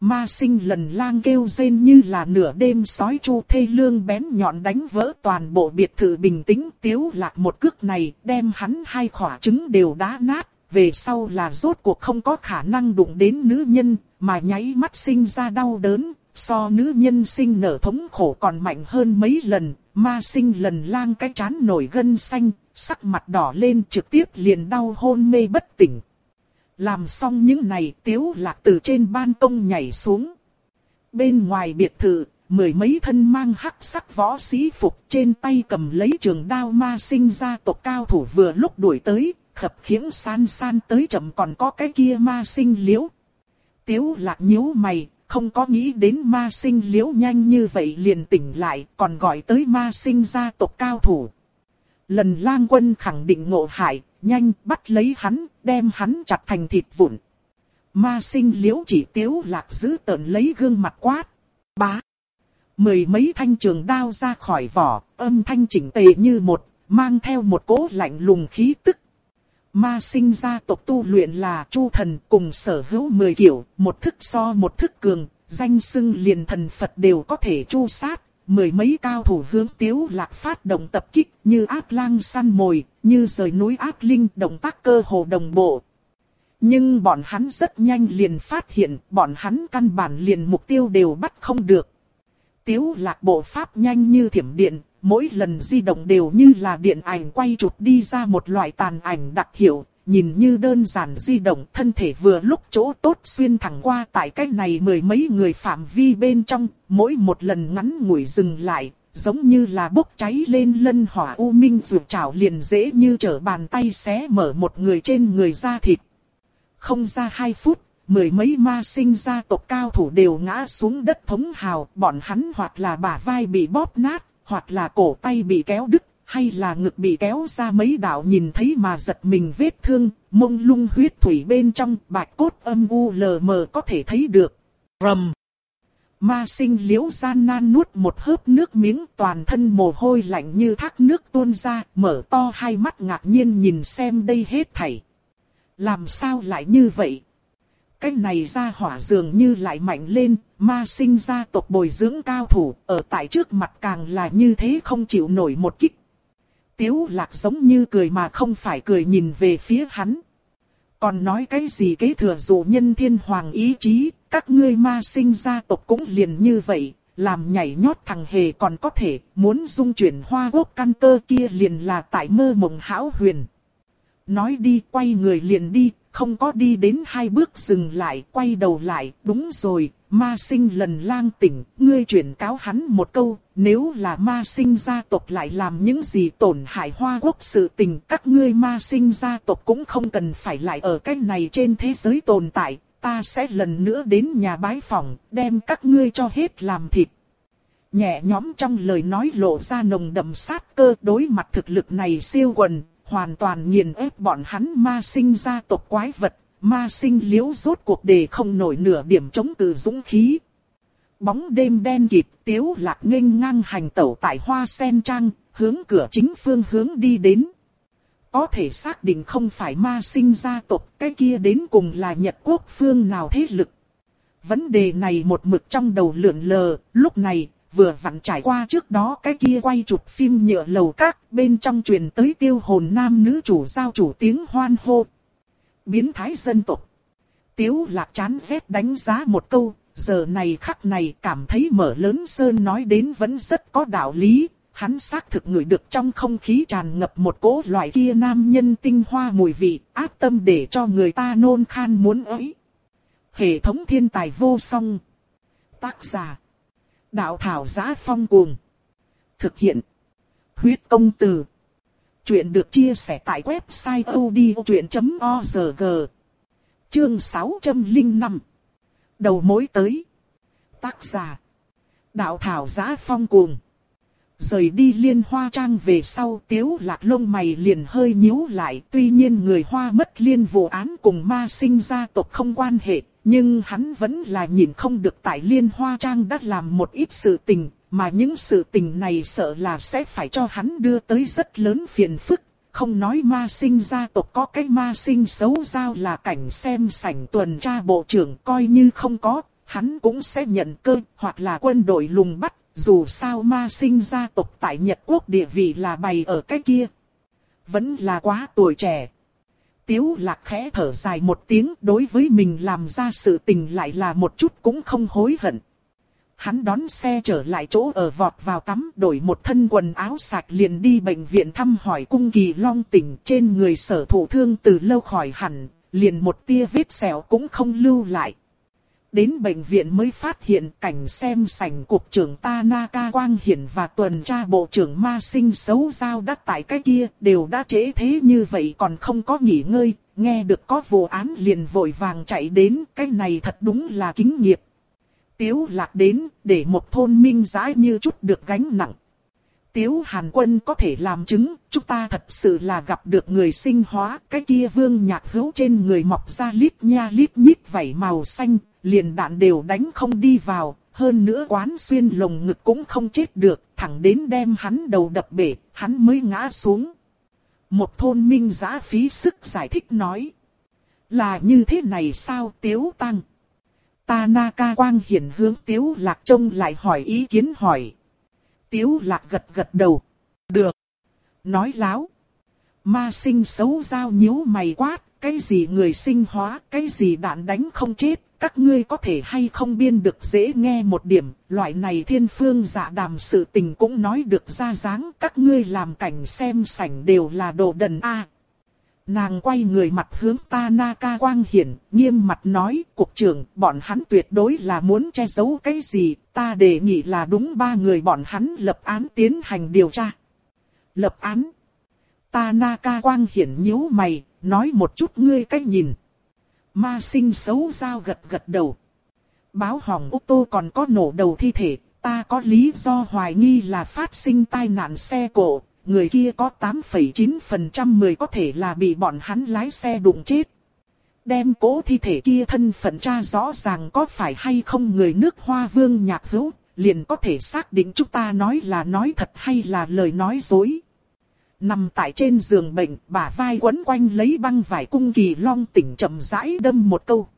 Ma sinh lần lang kêu rên như là nửa đêm sói chu thê lương bén nhọn đánh vỡ toàn bộ biệt thự bình tĩnh tiếu lạc một cước này đem hắn hai khỏa trứng đều đá nát, về sau là rốt cuộc không có khả năng đụng đến nữ nhân, mà nháy mắt sinh ra đau đớn, so nữ nhân sinh nở thống khổ còn mạnh hơn mấy lần, ma sinh lần lang cái chán nổi gân xanh, sắc mặt đỏ lên trực tiếp liền đau hôn mê bất tỉnh. Làm xong những này tiếu lạc từ trên ban công nhảy xuống. Bên ngoài biệt thự, mười mấy thân mang hắc sắc võ sĩ phục trên tay cầm lấy trường đao ma sinh ra tộc cao thủ vừa lúc đuổi tới, khập khiễng san san tới chậm còn có cái kia ma sinh liễu. Tiếu lạc nhíu mày, không có nghĩ đến ma sinh liễu nhanh như vậy liền tỉnh lại, còn gọi tới ma sinh gia tộc cao thủ. Lần lang quân khẳng định ngộ hại, nhanh bắt lấy hắn, đem hắn chặt thành thịt vụn. Ma sinh liễu chỉ tiếu lạc giữ tợn lấy gương mặt quát. Bá. Mười mấy thanh trường đao ra khỏi vỏ, âm thanh chỉnh tề như một, mang theo một cỗ lạnh lùng khí tức. Ma sinh gia tộc tu luyện là chu thần cùng sở hữu mười kiểu, một thức so một thức cường, danh xưng liền thần Phật đều có thể chu sát, mười mấy cao thủ hướng tiếu lạc phát động tập kích như ác lang săn mồi, như rời núi ác linh động tác cơ hồ đồng bộ. Nhưng bọn hắn rất nhanh liền phát hiện bọn hắn căn bản liền mục tiêu đều bắt không được. Tiếu lạc bộ pháp nhanh như thiểm điện, mỗi lần di động đều như là điện ảnh quay chụp đi ra một loại tàn ảnh đặc hiệu, nhìn như đơn giản di động thân thể vừa lúc chỗ tốt xuyên thẳng qua tại cái này mười mấy người phạm vi bên trong, mỗi một lần ngắn ngủi dừng lại, giống như là bốc cháy lên lân hỏa u minh rượt trào liền dễ như trở bàn tay xé mở một người trên người da thịt. Không ra hai phút, mười mấy ma sinh gia tộc cao thủ đều ngã xuống đất thống hào, bọn hắn hoặc là bả vai bị bóp nát, hoặc là cổ tay bị kéo đứt, hay là ngực bị kéo ra mấy đạo nhìn thấy mà giật mình vết thương, mông lung huyết thủy bên trong bạch cốt âm u lờ mờ có thể thấy được. Rầm! Ma sinh liễu gian nan nuốt một hớp nước miếng toàn thân mồ hôi lạnh như thác nước tuôn ra, mở to hai mắt ngạc nhiên nhìn xem đây hết thảy. Làm sao lại như vậy? Cái này ra hỏa dường như lại mạnh lên, ma sinh gia tộc bồi dưỡng cao thủ, ở tại trước mặt càng là như thế không chịu nổi một kích. Tiếu lạc giống như cười mà không phải cười nhìn về phía hắn. Còn nói cái gì kế thừa dụ nhân thiên hoàng ý chí, các ngươi ma sinh gia tộc cũng liền như vậy, làm nhảy nhót thằng hề còn có thể, muốn dung chuyển hoa quốc căn cơ kia liền là tại mơ mộng hão huyền. Nói đi quay người liền đi, không có đi đến hai bước dừng lại, quay đầu lại, đúng rồi, ma sinh lần lang tỉnh, ngươi chuyển cáo hắn một câu, nếu là ma sinh gia tộc lại làm những gì tổn hại hoa quốc sự tình, các ngươi ma sinh gia tộc cũng không cần phải lại ở cái này trên thế giới tồn tại, ta sẽ lần nữa đến nhà bái phòng, đem các ngươi cho hết làm thịt. Nhẹ nhóm trong lời nói lộ ra nồng đậm sát cơ đối mặt thực lực này siêu quần, hoàn toàn nghiền ép bọn hắn ma sinh gia tộc quái vật, ma sinh liễu rốt cuộc đề không nổi nửa điểm chống cự dũng khí. Bóng đêm đen kịt tiếu lạc nghênh ngang hành tẩu tại hoa sen trang, hướng cửa chính phương hướng đi đến. Có thể xác định không phải ma sinh gia tộc, cái kia đến cùng là Nhật quốc phương nào thế lực. Vấn đề này một mực trong đầu lượn lờ, lúc này, vừa vặn trải qua trước đó cái kia quay chụp phim nhựa lầu các, bên trong truyền tới tiêu hồn nam nữ chủ giao chủ tiếng hoan hô. Biến thái dân tộc. Tiếu lạc chán ghét đánh giá một câu, giờ này khắc này cảm thấy mở lớn sơn nói đến vẫn rất có đạo lý. Hắn xác thực ngửi được trong không khí tràn ngập một cỗ loại kia nam nhân tinh hoa mùi vị, ác tâm để cho người ta nôn khan muốn ấy. Hệ thống thiên tài vô song. Tác giả Đạo thảo giá phong cuồng. Thực hiện. Huyết công từ. Chuyện được chia sẻ tại website odchuyện.org. Chương 605. Đầu mối tới. Tác giả. Đạo thảo giá phong cuồng. Rời đi liên hoa trang về sau, tiếu lạc lông mày liền hơi nhíu lại. Tuy nhiên người hoa mất liên vụ án cùng ma sinh gia tộc không quan hệ. Nhưng hắn vẫn là nhìn không được tại liên hoa trang đã làm một ít sự tình. Mà những sự tình này sợ là sẽ phải cho hắn đưa tới rất lớn phiền phức. Không nói ma sinh gia tộc có cái ma sinh xấu giao là cảnh xem sảnh tuần tra bộ trưởng coi như không có, hắn cũng sẽ nhận cơ hoặc là quân đội lùng bắt dù sao ma sinh gia tộc tại Nhật Quốc địa vị là bày ở cái kia. Vẫn là quá tuổi trẻ. Tiếu lạc khẽ thở dài một tiếng đối với mình làm ra sự tình lại là một chút cũng không hối hận. Hắn đón xe trở lại chỗ ở vọt vào tắm đổi một thân quần áo sạch liền đi bệnh viện thăm hỏi cung kỳ long tỉnh trên người sở thụ thương từ lâu khỏi hẳn, liền một tia vết sẹo cũng không lưu lại. Đến bệnh viện mới phát hiện cảnh xem sảnh cục trưởng Tanaka Quang Hiển và tuần tra bộ trưởng Ma Sinh xấu giao đã tại cái kia đều đã trễ thế như vậy còn không có nghỉ ngơi, nghe được có vụ án liền vội vàng chạy đến, cái này thật đúng là kính nghiệp. Tiếu lạc đến, để một thôn minh giái như chút được gánh nặng. Tiếu Hàn Quân có thể làm chứng, chúng ta thật sự là gặp được người sinh hóa, cái kia vương nhạc hữu trên người mọc ra lít nha lít nhít vảy màu xanh, liền đạn đều đánh không đi vào, hơn nữa quán xuyên lồng ngực cũng không chết được, thẳng đến đem hắn đầu đập bể, hắn mới ngã xuống. Một thôn minh giã phí sức giải thích nói. Là như thế này sao Tiếu Tăng? Tanaka Quang hiển hướng Tiếu Lạc trông lại hỏi ý kiến hỏi. Tiếu Lạc gật gật đầu. Được. Nói láo. Ma sinh xấu giao nhíu mày quát, cái gì người sinh hóa, cái gì đạn đánh không chết, các ngươi có thể hay không biên được dễ nghe một điểm, loại này thiên phương dạ đàm sự tình cũng nói được ra dáng, các ngươi làm cảnh xem sảnh đều là đồ đần a. Nàng quay người mặt hướng Tanaka Quang Hiển, nghiêm mặt nói, cục trưởng, bọn hắn tuyệt đối là muốn che giấu cái gì, ta đề nghị là đúng ba người bọn hắn lập án tiến hành điều tra. Lập án. Tanaka Quang Hiển nhíu mày, nói một chút ngươi cách nhìn. Ma sinh xấu giao gật gật đầu. Báo hỏng ô tô còn có nổ đầu thi thể, ta có lý do hoài nghi là phát sinh tai nạn xe cộ, người kia có 8,9% người có thể là bị bọn hắn lái xe đụng chết. Đem cố thi thể kia thân phận tra rõ ràng có phải hay không người nước hoa vương nhạc hữu, liền có thể xác định chúng ta nói là nói thật hay là lời nói dối. Nằm tại trên giường bệnh, bả vai quấn quanh lấy băng vải cung kỳ long tỉnh chậm rãi đâm một câu.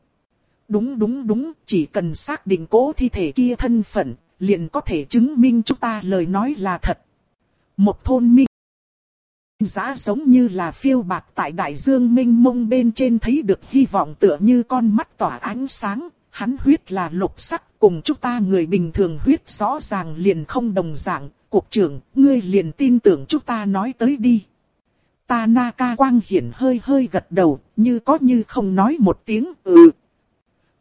Đúng đúng đúng, chỉ cần xác định cố thi thể kia thân phận, liền có thể chứng minh chúng ta lời nói là thật. Một thôn minh giá giống như là phiêu bạc tại đại dương minh mông bên trên thấy được hy vọng tựa như con mắt tỏa ánh sáng, hắn huyết là lục sắc, cùng chúng ta người bình thường huyết rõ ràng liền không đồng dạng, cục trưởng, ngươi liền tin tưởng chúng ta nói tới đi. Tanaka Quang Hiển hơi hơi gật đầu, như có như không nói một tiếng ừ.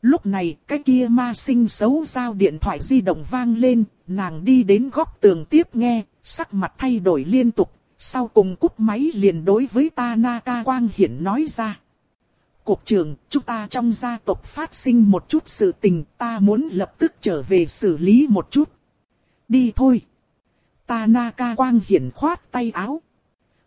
Lúc này, cái kia ma sinh xấu giao điện thoại di động vang lên, nàng đi đến góc tường tiếp nghe, sắc mặt thay đổi liên tục, sau cùng cúp máy liền đối với Tanaka Quang Hiển nói ra cuộc trường chúng ta trong gia tộc phát sinh một chút sự tình, ta muốn lập tức trở về xử lý một chút. Đi thôi. Tanaka Quang Hiển khoát tay áo.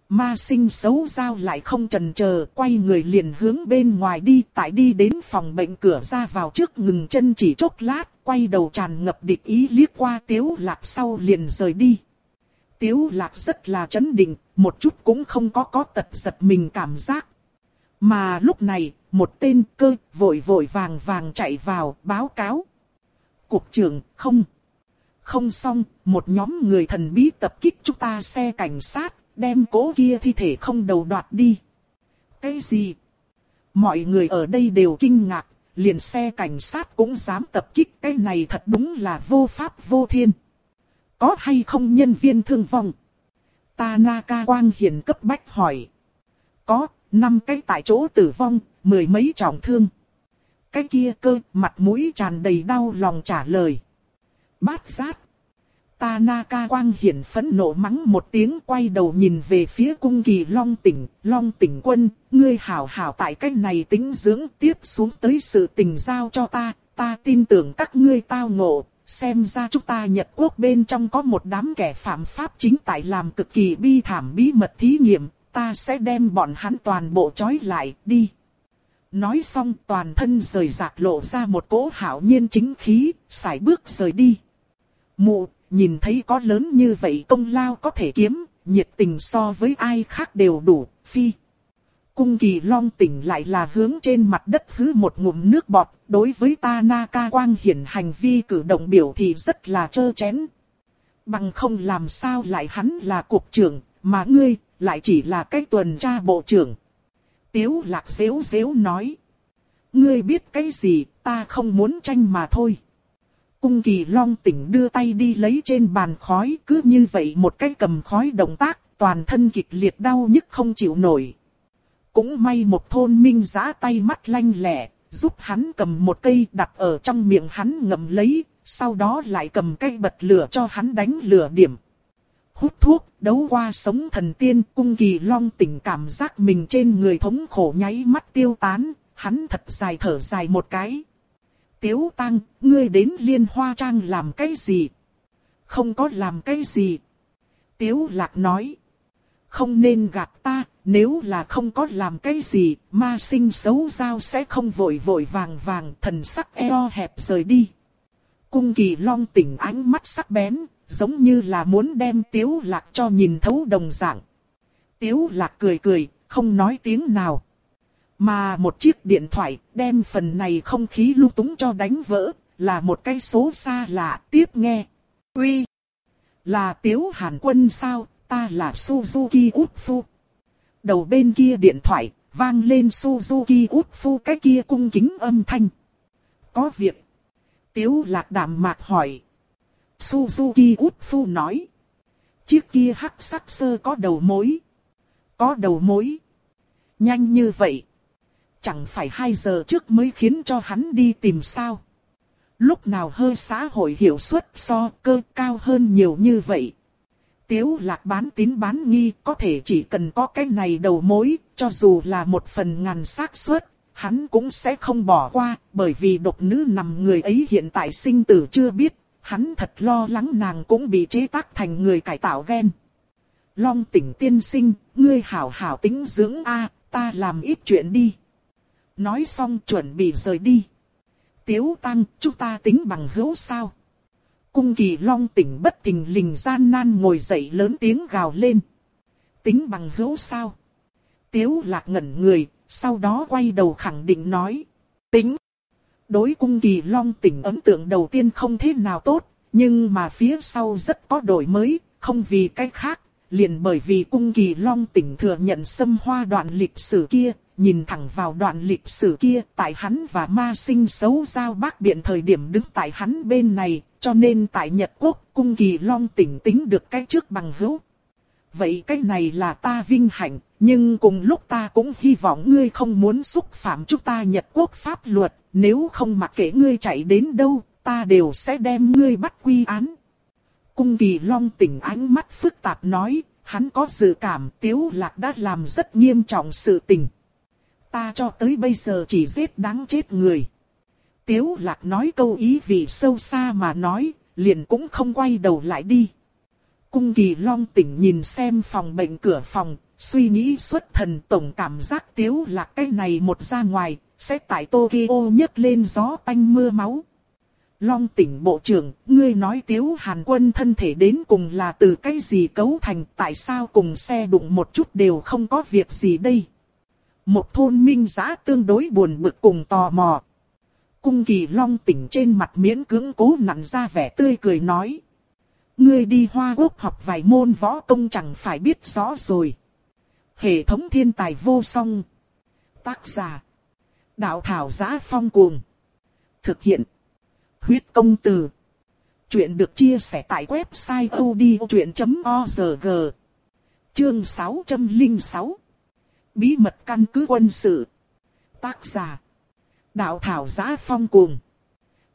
Ma sinh xấu giao lại không trần chờ quay người liền hướng bên ngoài đi tại đi đến phòng bệnh cửa ra vào trước ngừng chân chỉ chốc lát, quay đầu tràn ngập địch ý liếc qua tiếu lạc sau liền rời đi. Tiếu lạc rất là chấn định, một chút cũng không có có tật giật mình cảm giác. Mà lúc này, một tên cơ vội vội vàng vàng chạy vào báo cáo. Cục trưởng, không. Không xong, một nhóm người thần bí tập kích chúng ta xe cảnh sát, đem cố kia thi thể không đầu đoạt đi. Cái gì? Mọi người ở đây đều kinh ngạc, liền xe cảnh sát cũng dám tập kích cái này thật đúng là vô pháp vô thiên. Có hay không nhân viên thương vong? Tanaka Quang Hiền cấp bách hỏi. Có, năm cái tại chỗ tử vong, mười mấy trọng thương. Cái kia cơ, mặt mũi tràn đầy đau lòng trả lời. Bát giác. Tanaka Quang Hiển phẫn nộ mắng một tiếng quay đầu nhìn về phía cung kỳ Long tỉnh, Long tỉnh quân, ngươi hảo hảo tại cách này tính dưỡng tiếp xuống tới sự tình giao cho ta, ta tin tưởng các ngươi tao ngộ, xem ra chúng ta Nhật Quốc bên trong có một đám kẻ phạm pháp chính tại làm cực kỳ bi thảm bí mật thí nghiệm, ta sẽ đem bọn hắn toàn bộ trói lại, đi. Nói xong toàn thân rời rạc lộ ra một cỗ hảo nhiên chính khí, xài bước rời đi. Mụ, nhìn thấy có lớn như vậy công lao có thể kiếm, nhiệt tình so với ai khác đều đủ, phi. Cung kỳ long tỉnh lại là hướng trên mặt đất hứ một ngụm nước bọt, đối với ta na ca Quang hiển hành vi cử động biểu thì rất là trơ chén. Bằng không làm sao lại hắn là cục trưởng, mà ngươi, lại chỉ là cái tuần tra bộ trưởng. Tiếu lạc xéo xéo nói. Ngươi biết cái gì, ta không muốn tranh mà thôi. Cung kỳ long tỉnh đưa tay đi lấy trên bàn khói, cứ như vậy một cái cầm khói động tác, toàn thân kịch liệt đau nhức không chịu nổi. Cũng may một thôn minh giã tay mắt lanh lẹ, giúp hắn cầm một cây đặt ở trong miệng hắn ngậm lấy, sau đó lại cầm cây bật lửa cho hắn đánh lửa điểm. Hút thuốc, đấu qua sống thần tiên, cung kỳ long tỉnh cảm giác mình trên người thống khổ nháy mắt tiêu tán, hắn thật dài thở dài một cái. Tiếu tăng, ngươi đến liên hoa trang làm cái gì? Không có làm cái gì. Tiếu lạc nói. Không nên gạt ta, nếu là không có làm cái gì, ma sinh xấu giao sẽ không vội vội vàng vàng thần sắc eo hẹp rời đi. Cung kỳ long tỉnh ánh mắt sắc bén, giống như là muốn đem tiếu lạc cho nhìn thấu đồng dạng. Tiếu lạc cười cười, không nói tiếng nào. Mà một chiếc điện thoại đem phần này không khí lưu túng cho đánh vỡ, là một cái số xa lạ tiếp nghe. Uy! Là Tiếu Hàn Quân sao, ta là Suzuki Utsu. Đầu bên kia điện thoại, vang lên Suzuki Utsu cái kia cung kính âm thanh. Có việc. Tiếu lạc đạm mạc hỏi. Suzuki Utsu nói. Chiếc kia hắc sắc sơ có đầu mối. Có đầu mối. Nhanh như vậy chẳng phải 2 giờ trước mới khiến cho hắn đi tìm sao. Lúc nào hơi xã hội hiệu suất so cơ cao hơn nhiều như vậy. Tiếu lạc bán tín bán nghi có thể chỉ cần có cái này đầu mối, cho dù là một phần ngàn xác suất, hắn cũng sẽ không bỏ qua, bởi vì độc nữ nằm người ấy hiện tại sinh tử chưa biết, hắn thật lo lắng nàng cũng bị chế tác thành người cải tạo gen. Long tỉnh tiên sinh, ngươi hảo hảo tính dưỡng a, ta làm ít chuyện đi. Nói xong chuẩn bị rời đi. Tiếu tăng, chúng ta tính bằng hữu sao? Cung kỳ long tỉnh bất tình lình gian nan ngồi dậy lớn tiếng gào lên. Tính bằng hữu sao? Tiếu lạc ngẩn người, sau đó quay đầu khẳng định nói. Tính. Đối cung kỳ long tỉnh ấn tượng đầu tiên không thế nào tốt, nhưng mà phía sau rất có đổi mới, không vì cách khác, liền bởi vì cung kỳ long tỉnh thừa nhận xâm hoa đoạn lịch sử kia, nhìn thẳng vào đoạn lịch sử kia, tại hắn và ma sinh xấu giao bác biện thời điểm đứng tại hắn bên này, cho nên tại Nhật Quốc, cung kỳ long tỉnh tính được cái trước bằng hữu. Vậy cái này là ta vinh hạnh, nhưng cùng lúc ta cũng hy vọng ngươi không muốn xúc phạm chúng ta Nhật Quốc pháp luật, nếu không mặc kệ ngươi chạy đến đâu, ta đều sẽ đem ngươi bắt quy án. Cung kỳ long tỉnh ánh mắt phức tạp nói, hắn có dự cảm tiếu lạc đã làm rất nghiêm trọng sự tình. Ta cho tới bây giờ chỉ giết đáng chết người. Tiếu lạc nói câu ý vị sâu xa mà nói, liền cũng không quay đầu lại đi. Cung kỳ long tỉnh nhìn xem phòng bệnh cửa phòng, suy nghĩ xuất thần tổng cảm giác tiếu lạc cái này một ra ngoài, sẽ tại Tokyo nhấc lên gió tanh mưa máu. Long tỉnh bộ trưởng, ngươi nói tiếu hàn quân thân thể đến cùng là từ cái gì cấu thành, tại sao cùng xe đụng một chút đều không có việc gì đây? Một thôn minh giã tương đối buồn bực cùng tò mò. Cung kỳ long tỉnh trên mặt miễn cưỡng cố nặn ra vẻ tươi cười nói. Ngươi đi Hoa Quốc học vài môn võ công chẳng phải biết rõ rồi. Hệ thống thiên tài vô song. Tác giả. Đạo thảo giá phong cuồng. Thực hiện. Huyết công từ. Chuyện được chia sẻ tại website odchuyện.org. Chương 606. Bí mật căn cứ quân sự. Tác giả. Đạo thảo giá phong cuồng.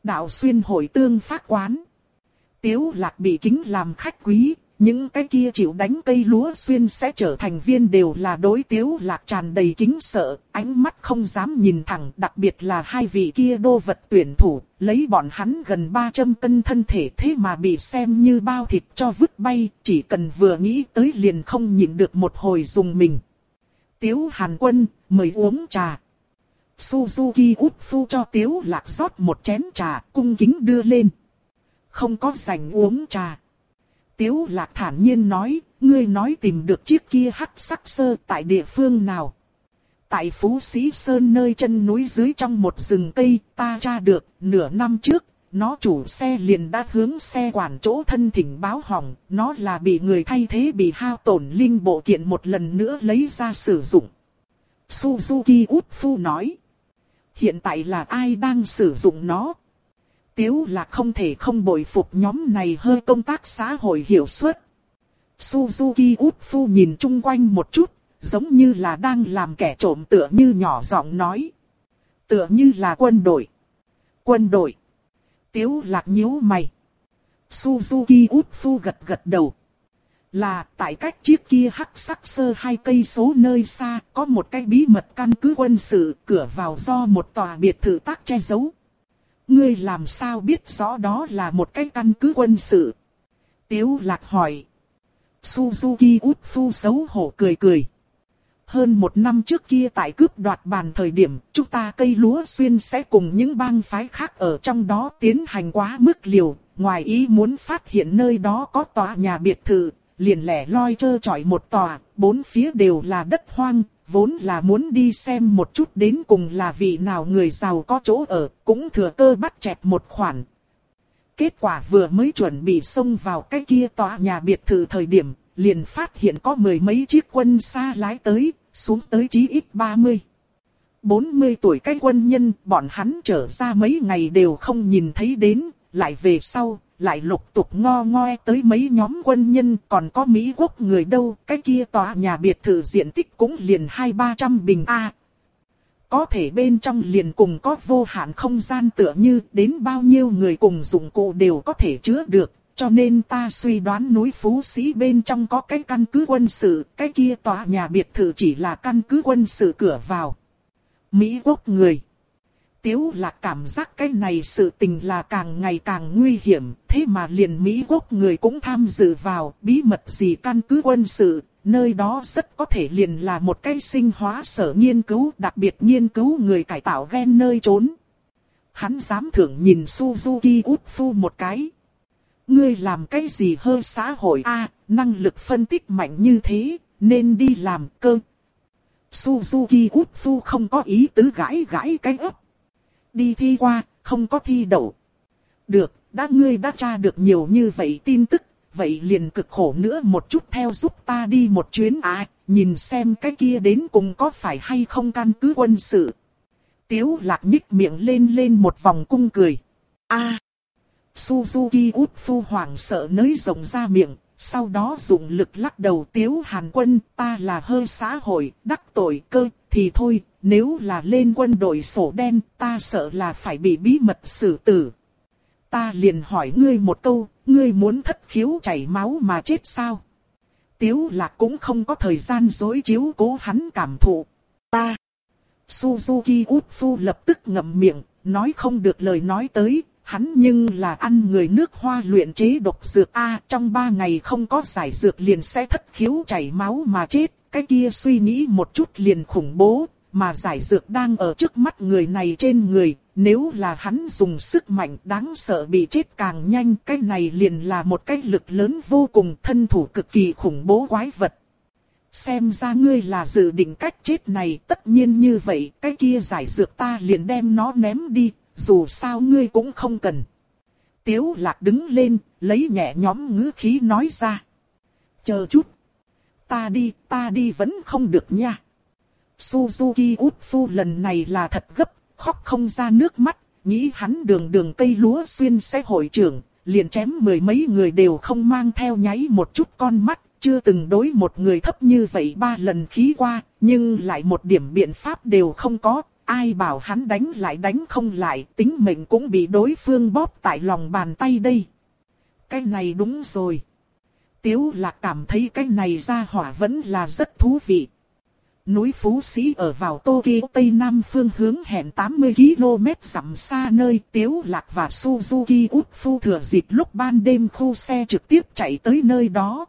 Đạo xuyên hội tương phát quán. Tiếu lạc bị kính làm khách quý, những cái kia chịu đánh cây lúa xuyên sẽ trở thành viên đều là đối tiếu lạc tràn đầy kính sợ, ánh mắt không dám nhìn thẳng, đặc biệt là hai vị kia đô vật tuyển thủ, lấy bọn hắn gần 300 cân thân thể thế mà bị xem như bao thịt cho vứt bay, chỉ cần vừa nghĩ tới liền không nhịn được một hồi dùng mình. Tiếu Hàn Quân, mời uống trà. Suzuki út phu cho Tiếu Lạc rót một chén trà, cung kính đưa lên. Không có sành uống trà. Tiếu Lạc thản nhiên nói, ngươi nói tìm được chiếc kia hắc sắc sơ tại địa phương nào. Tại Phú Sĩ Sơn nơi chân núi dưới trong một rừng cây, ta tra được, nửa năm trước, nó chủ xe liền đã hướng xe quản chỗ thân thỉnh báo hỏng, nó là bị người thay thế bị hao tổn linh bộ kiện một lần nữa lấy ra sử dụng. Suzuki út phu nói, hiện tại là ai đang sử dụng nó? Tiếu là không thể không bội phục nhóm này hơi công tác xã hội hiệu suất. Suzuki Utsu nhìn chung quanh một chút, giống như là đang làm kẻ trộm tựa như nhỏ giọng nói. Tựa như là quân đội. Quân đội. Tiếu lạc nhíu mày. Suzuki Utsu gật gật đầu. Là tại cách chiếc kia hắc sắc sơ hai cây số nơi xa có một cái bí mật căn cứ quân sự cửa vào do một tòa biệt thự tác che giấu. Ngươi làm sao biết rõ đó là một cái căn cứ quân sự? Tiếu lạc hỏi. Suzuki Utsu xấu hổ cười cười. Hơn một năm trước kia tại cướp đoạt bàn thời điểm, chúng ta cây lúa xuyên sẽ cùng những bang phái khác ở trong đó tiến hành quá mức liều, ngoài ý muốn phát hiện nơi đó có tòa nhà biệt thự, liền lẻ loi trơ trọi một tòa, bốn phía đều là đất hoang, vốn là muốn đi xem một chút đến cùng là vị nào người giàu có chỗ ở, cũng thừa cơ bắt chẹt một khoản. Kết quả vừa mới chuẩn bị xông vào cái kia tòa nhà biệt thự thời điểm, liền phát hiện có mười mấy chiếc quân xa lái tới, xuống tới chí ít 30. 40 tuổi cái quân nhân, bọn hắn trở ra mấy ngày đều không nhìn thấy đến, lại về sau, lại lục tục ngo ngoe tới mấy nhóm quân nhân, còn có Mỹ quốc người đâu, cái kia tòa nhà biệt thự diện tích cũng liền hai ba trăm bình A. Có thể bên trong liền cùng có vô hạn không gian tựa như đến bao nhiêu người cùng dụng cụ đều có thể chứa được, cho nên ta suy đoán núi Phú Sĩ bên trong có cái căn cứ quân sự, cái kia tòa nhà biệt thự chỉ là căn cứ quân sự cửa vào. Mỹ quốc người. Tiếu là cảm giác cái này sự tình là càng ngày càng nguy hiểm, thế mà liền Mỹ quốc người cũng tham dự vào, bí mật gì căn cứ quân sự, nơi đó rất có thể liền là một cái sinh hóa sở nghiên cứu, đặc biệt nghiên cứu người cải tạo gen nơi trốn. Hắn dám thưởng nhìn Suzuki út phu một cái. Ngươi làm cái gì hơn xã hội a năng lực phân tích mạnh như thế, nên đi làm cơ. Suzuki út phu không có ý tứ gãi gãi cái ấp. Đi thi qua, không có thi đậu. Được, đã ngươi đã tra được nhiều như vậy tin tức, vậy liền cực khổ nữa một chút theo giúp ta đi một chuyến à, nhìn xem cái kia đến cùng có phải hay không căn cứ quân sự. Tiếu lạc nhích miệng lên lên một vòng cung cười. a Suzuki út phu hoàng sợ nới rộng ra miệng, sau đó dùng lực lắc đầu tiếu hàn quân, ta là hơi xã hội, đắc tội cơ, thì thôi, nếu là lên quân đội sổ đen, ta sợ là phải bị bí mật xử tử. Ta liền hỏi ngươi một câu, ngươi muốn thất khiếu chảy máu mà chết sao? Tiếu lạc cũng không có thời gian dối chiếu cố hắn cảm thụ. Ta. Suzuki út phu lập tức ngậm miệng, nói không được lời nói tới, hắn nhưng là ăn người nước hoa luyện chế độc dược A trong ba ngày không có giải dược liền sẽ thất khiếu chảy máu mà chết, cái kia suy nghĩ một chút liền khủng bố, mà giải dược đang ở trước mắt người này trên người, nếu là hắn dùng sức mạnh đáng sợ bị chết càng nhanh, cái này liền là một cái lực lớn vô cùng thân thủ cực kỳ khủng bố quái vật. Xem ra ngươi là dự định cách chết này, tất nhiên như vậy, cái kia giải dược ta liền đem nó ném đi, dù sao ngươi cũng không cần. Tiếu lạc đứng lên, lấy nhẹ nhóm ngữ khí nói ra. Chờ chút. Ta đi, ta đi vẫn không được nha. Suzuki út phu lần này là thật gấp, khóc không ra nước mắt, nghĩ hắn đường đường cây lúa xuyên sẽ hội trưởng, liền chém mười mấy người đều không mang theo nháy một chút con mắt, chưa từng đối một người thấp như vậy ba lần khí qua, nhưng lại một điểm biện pháp đều không có, ai bảo hắn đánh lại đánh không lại, tính mệnh cũng bị đối phương bóp tại lòng bàn tay đây. Cái này đúng rồi. Tiếu lạc cảm thấy cái này ra hỏa vẫn là rất thú vị. Núi Phú Sĩ ở vào Tokyo Tây Nam phương hướng hẹn 80 km dặm xa nơi Tiếu Lạc và Suzuki út phu thừa dịp lúc ban đêm khu xe trực tiếp chạy tới nơi đó.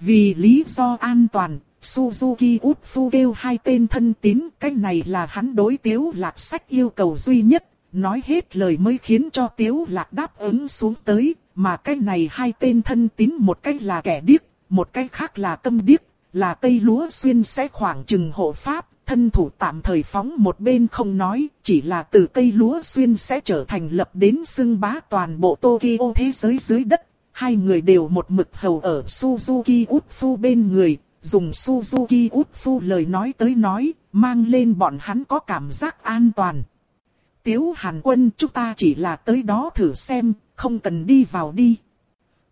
Vì lý do an toàn, Suzuki Utsu kêu hai tên thân tín, cái này là hắn đối Tiếu Lạc sách yêu cầu duy nhất, nói hết lời mới khiến cho Tiếu Lạc đáp ứng xuống tới, mà cái này hai tên thân tín một cách là kẻ điếc, một cách khác là tâm điếc, là cây lúa xuyên sẽ khoảng chừng hộ pháp, thân thủ tạm thời phóng một bên không nói, chỉ là từ cây lúa xuyên sẽ trở thành lập đến xưng bá toàn bộ Tokyo thế giới dưới đất. Hai người đều một mực hầu ở Suzuki Utsu bên người, dùng Suzuki Utsu lời nói tới nói, mang lên bọn hắn có cảm giác an toàn. Tiếu Hàn Quân chúng ta chỉ là tới đó thử xem, không cần đi vào đi.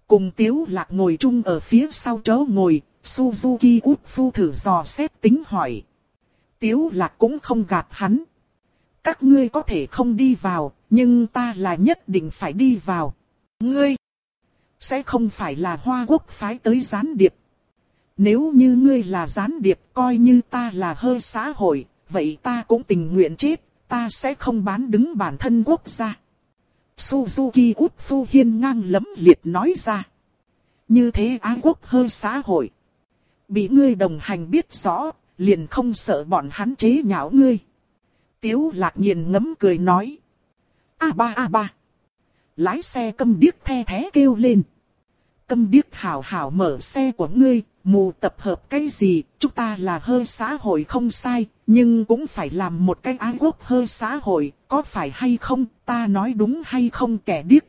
Cùng Tiếu Lạc ngồi chung ở phía sau chỗ ngồi, Suzuki Utsu thử dò xét tính hỏi. Tiếu lạc cũng không gạt hắn. Các ngươi có thể không đi vào, nhưng ta là nhất định phải đi vào. Ngươi sẽ không phải là hoa quốc phái tới gián điệp. Nếu như ngươi là gián điệp coi như ta là hơi xã hội, vậy ta cũng tình nguyện chết, ta sẽ không bán đứng bản thân quốc gia. Suzuki út phu hiên ngang lấm liệt nói ra. Như thế Á quốc hơi xã hội bị ngươi đồng hành biết rõ, liền không sợ bọn hắn chế nhạo ngươi. Tiếu lạc nhiên ngấm cười nói. A ba a ba. Lái xe câm điếc the thế kêu lên. Câm điếc hảo hảo mở xe của ngươi, mù tập hợp cái gì, chúng ta là hơi xã hội không sai, nhưng cũng phải làm một cái ái quốc hơi xã hội, có phải hay không, ta nói đúng hay không kẻ điếc,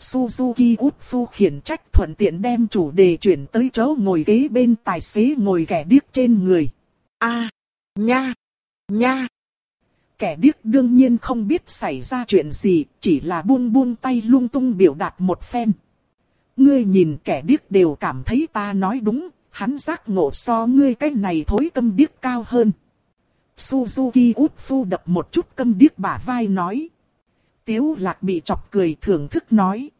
Suzuki Utsu khiển trách thuận tiện đem chủ đề chuyển tới chỗ ngồi ghế bên tài xế ngồi kẻ điếc trên người. A, nha, nha. Kẻ điếc đương nhiên không biết xảy ra chuyện gì, chỉ là buông buông tay lung tung biểu đạt một phen. Ngươi nhìn kẻ điếc đều cảm thấy ta nói đúng, hắn giác ngộ so ngươi cái này thối tâm điếc cao hơn. Suzuki Utsu đập một chút câm điếc bả vai nói. Tiếu lạc bị chọc cười thưởng thức nói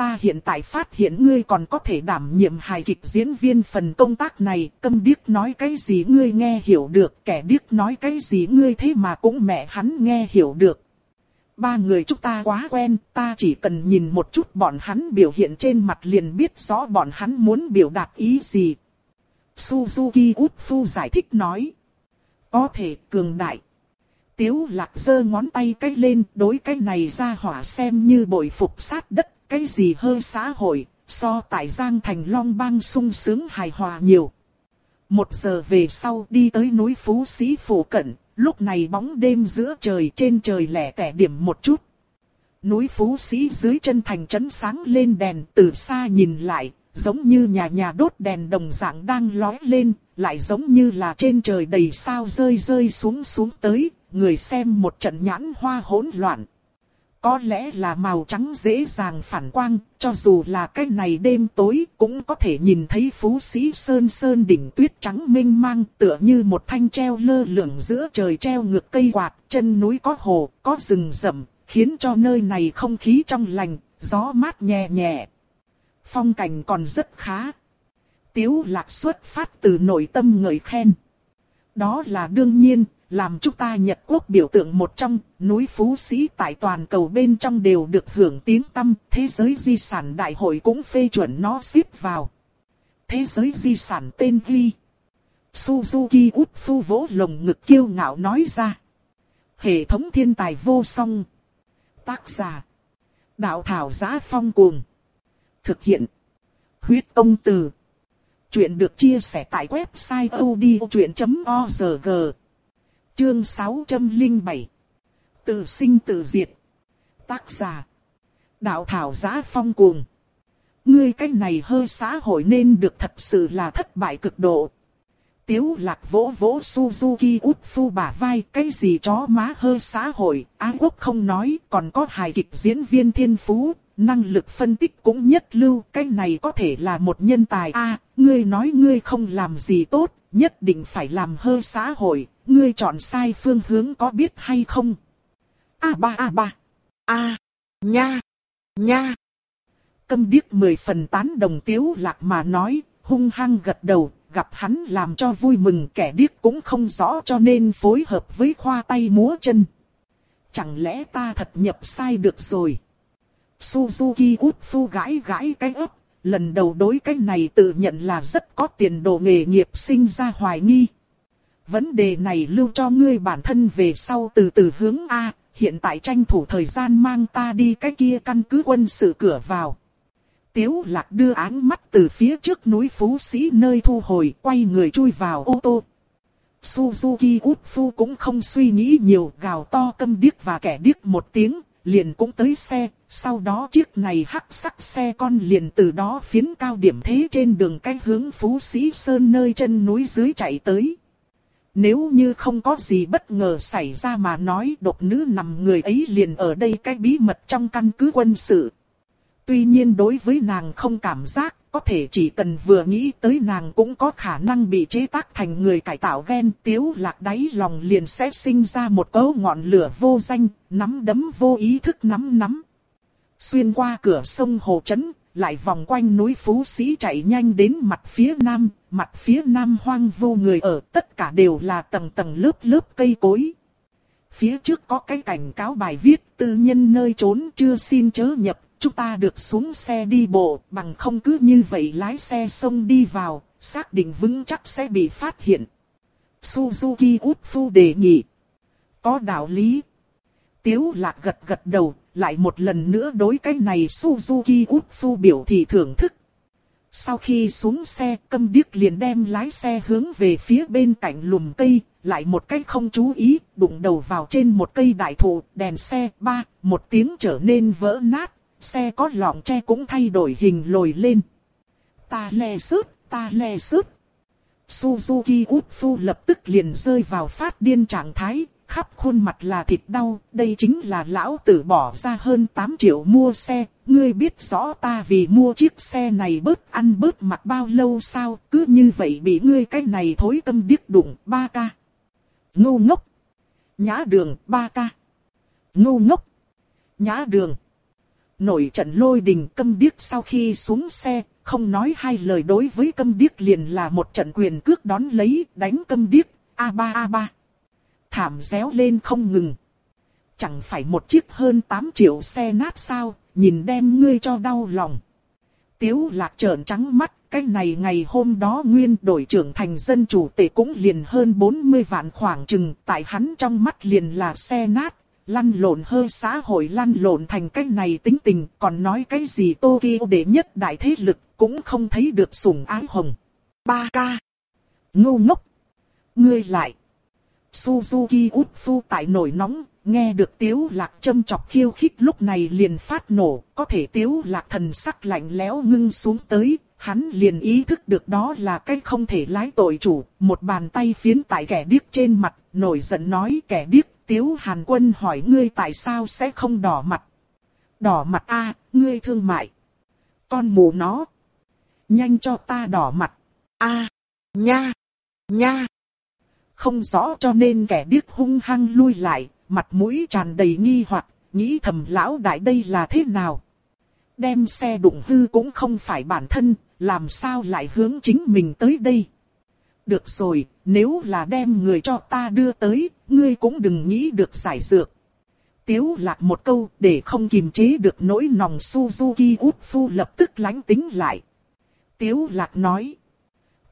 ta hiện tại phát hiện ngươi còn có thể đảm nhiệm hài kịch diễn viên phần công tác này, câm điếc nói cái gì ngươi nghe hiểu được, kẻ điếc nói cái gì ngươi thế mà cũng mẹ hắn nghe hiểu được. Ba người chúng ta quá quen, ta chỉ cần nhìn một chút bọn hắn biểu hiện trên mặt liền biết rõ bọn hắn muốn biểu đạt ý gì. Suzuki Utsu giải thích nói. Có thể cường đại. Tiếu lạc giơ ngón tay cái lên, đối cái này ra hỏa xem như bội phục sát đất, cái gì hơi xã hội, so tại Giang Thành Long Bang sung sướng hài hòa nhiều. Một giờ về sau đi tới núi Phú Sĩ phủ cận, lúc này bóng đêm giữa trời trên trời lẻ tẻ điểm một chút. Núi Phú Sĩ dưới chân thành trấn sáng lên đèn từ xa nhìn lại, giống như nhà nhà đốt đèn đồng dạng đang lói lên, lại giống như là trên trời đầy sao rơi rơi xuống xuống tới, người xem một trận nhãn hoa hỗn loạn. Có lẽ là màu trắng dễ dàng phản quang, cho dù là cái này đêm tối cũng có thể nhìn thấy phú sĩ sơn sơn đỉnh tuyết trắng mênh mang tựa như một thanh treo lơ lửng giữa trời treo ngược cây quạt, chân núi có hồ, có rừng rậm, khiến cho nơi này không khí trong lành, gió mát nhẹ nhẹ. Phong cảnh còn rất khá. Tiếu lạc xuất phát từ nội tâm ngợi khen. Đó là đương nhiên, làm chúng ta Nhật Quốc biểu tượng một trong, núi Phú Sĩ tại toàn cầu bên trong đều được hưởng tiếng tâm, thế giới di sản đại hội cũng phê chuẩn nó xếp vào. Thế giới di sản tên ghi. Suzuki út phu vỗ lồng ngực kiêu ngạo nói ra. Hệ thống thiên tài vô song. Tác giả. Đạo thảo giá phong cuồng. Thực hiện. Huyết công từ. Chuyện được chia sẻ tại website odchuyện.org. Chương 607 Tự sinh tự diệt. Tác giả. Đạo thảo giá phong cuồng. Ngươi cách này hơi xã hội nên được thật sự là thất bại cực độ. Tiếu lạc vỗ vỗ Suzuki út phu bả vai cái gì chó má hơi xã hội, Á Quốc không nói, còn có hài kịch diễn viên thiên phú, năng lực phân tích cũng nhất lưu, cái này có thể là một nhân tài a ngươi nói ngươi không làm gì tốt, nhất định phải làm hơi xã hội, ngươi chọn sai phương hướng có biết hay không? A ba A ba. A. Nha. Nha. Câm điếc mười phần tán đồng tiếu lạc mà nói, hung hăng gật đầu, gặp hắn làm cho vui mừng kẻ điếc cũng không rõ cho nên phối hợp với khoa tay múa chân. Chẳng lẽ ta thật nhập sai được rồi? Suzuki út phu gãi gãi cái ấp, lần đầu đối cái này tự nhận là rất có tiền đồ nghề nghiệp sinh ra hoài nghi. Vấn đề này lưu cho ngươi bản thân về sau từ từ hướng A, hiện tại tranh thủ thời gian mang ta đi cái kia căn cứ quân sự cửa vào. Tiếu lạc đưa áng mắt từ phía trước núi Phú Sĩ nơi thu hồi, quay người chui vào ô tô. Suzuki Utsu cũng không suy nghĩ nhiều, gào to câm điếc và kẻ điếc một tiếng, liền cũng tới xe, sau đó chiếc này hắc sắc xe con liền từ đó phiến cao điểm thế trên đường cách hướng Phú Sĩ Sơn nơi chân núi dưới chạy tới. Nếu như không có gì bất ngờ xảy ra mà nói độc nữ nằm người ấy liền ở đây cái bí mật trong căn cứ quân sự. Tuy nhiên đối với nàng không cảm giác, có thể chỉ cần vừa nghĩ tới nàng cũng có khả năng bị chế tác thành người cải tạo gen tiếu lạc đáy lòng liền sẽ sinh ra một cấu ngọn lửa vô danh, nắm đấm vô ý thức nắm nắm. Xuyên qua cửa sông Hồ Trấn, lại vòng quanh núi Phú Sĩ chạy nhanh đến mặt phía nam, mặt phía nam hoang vu người ở, tất cả đều là tầng tầng lớp lớp cây cối. Phía trước có cái cảnh cáo bài viết tư nhân nơi trốn chưa xin chớ nhập, chúng ta được xuống xe đi bộ, bằng không cứ như vậy lái xe xông đi vào, xác định vững chắc sẽ bị phát hiện. Suzuki Utsu đề nghị. Có đạo lý. Tiếu lạc gật gật đầu, lại một lần nữa đối cái này Suzuki Utsu biểu thị thưởng thức. Sau khi xuống xe, câm điếc liền đem lái xe hướng về phía bên cạnh lùm cây, lại một cách không chú ý, đụng đầu vào trên một cây đại thụ, đèn xe, ba, một tiếng trở nên vỡ nát, xe có lọng tre cũng thay đổi hình lồi lên. Ta lè sứt, ta lè sứt. Suzuki Utsu lập tức liền rơi vào phát điên trạng thái, khắp khuôn mặt là thịt đau, đây chính là lão tử bỏ ra hơn 8 triệu mua xe, ngươi biết rõ ta vì mua chiếc xe này bớt ăn bớt mặt bao lâu sao, cứ như vậy bị ngươi cái này thối tâm điếc đụng, ba ca. Ngu ngốc. Nhã đường, ba ca. Ngu ngốc. Nhã đường. Nổi trận lôi đình câm điếc sau khi xuống xe, không nói hai lời đối với câm điếc liền là một trận quyền cước đón lấy, đánh câm điếc, a ba a ba. Thảm réo lên không ngừng. Chẳng phải một chiếc hơn 8 triệu xe nát sao, nhìn đem ngươi cho đau lòng. Tiếu lạc trợn trắng mắt, cái này ngày hôm đó nguyên đổi trưởng thành dân chủ tệ cũng liền hơn 40 vạn khoảng chừng, tại hắn trong mắt liền là xe nát, lăn lộn hơi xã hội lăn lộn thành cái này tính tình, còn nói cái gì Tokyo đệ nhất đại thế lực, cũng không thấy được sủng ái hồng. Ba ca. Ngu ngốc. Ngươi lại. Suzuki út tại nổi nóng, nghe được tiếu lạc châm chọc khiêu khích lúc này liền phát nổ, có thể tiếu lạc thần sắc lạnh lẽo ngưng xuống tới, hắn liền ý thức được đó là cái không thể lái tội chủ, một bàn tay phiến tại kẻ điếc trên mặt, nổi giận nói kẻ điếc, tiếu hàn quân hỏi ngươi tại sao sẽ không đỏ mặt. Đỏ mặt a ngươi thương mại. Con mù nó. Nhanh cho ta đỏ mặt. a nha, nha. Không rõ cho nên kẻ điếc hung hăng lui lại, mặt mũi tràn đầy nghi hoặc, nghĩ thầm lão đại đây là thế nào. Đem xe đụng hư cũng không phải bản thân, làm sao lại hướng chính mình tới đây. Được rồi, nếu là đem người cho ta đưa tới, ngươi cũng đừng nghĩ được giải dược. Tiếu lạc một câu để không kiềm chế được nỗi nòng Suzuki út phu lập tức lánh tính lại. Tiếu lạc nói.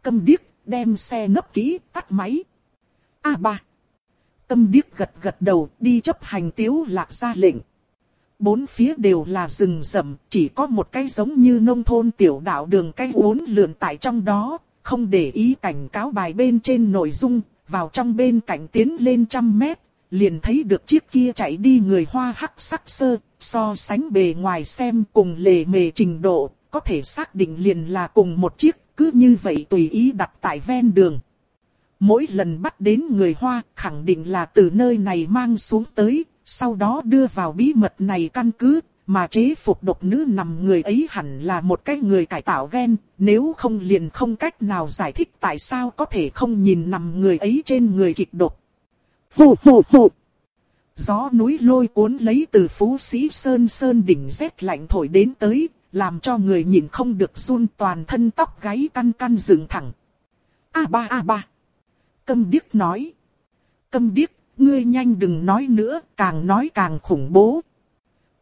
Câm điếc, đem xe nấp kỹ, tắt máy. A ba. Tâm điếc gật gật đầu đi chấp hành tiếu lạc ra lệnh. Bốn phía đều là rừng rậm, chỉ có một cái giống như nông thôn tiểu đạo đường cái uốn lượn tại trong đó, không để ý cảnh cáo bài bên trên nội dung, vào trong bên cạnh tiến lên trăm mét, liền thấy được chiếc kia chạy đi người hoa hắc sắc sơ, so sánh bề ngoài xem cùng lề mề trình độ, có thể xác định liền là cùng một chiếc, cứ như vậy tùy ý đặt tại ven đường. Mỗi lần bắt đến người Hoa khẳng định là từ nơi này mang xuống tới, sau đó đưa vào bí mật này căn cứ, mà chế phục độc nữ nằm người ấy hẳn là một cái người cải tạo gen, nếu không liền không cách nào giải thích tại sao có thể không nhìn nằm người ấy trên người kịch độc. Phù phù phù. Gió núi lôi cuốn lấy từ phú sĩ sơn sơn đỉnh rét lạnh thổi đến tới, làm cho người nhìn không được run toàn thân tóc gáy căn căn dựng thẳng. A ba a ba. Câm điếc nói. Câm điếc, ngươi nhanh đừng nói nữa, càng nói càng khủng bố.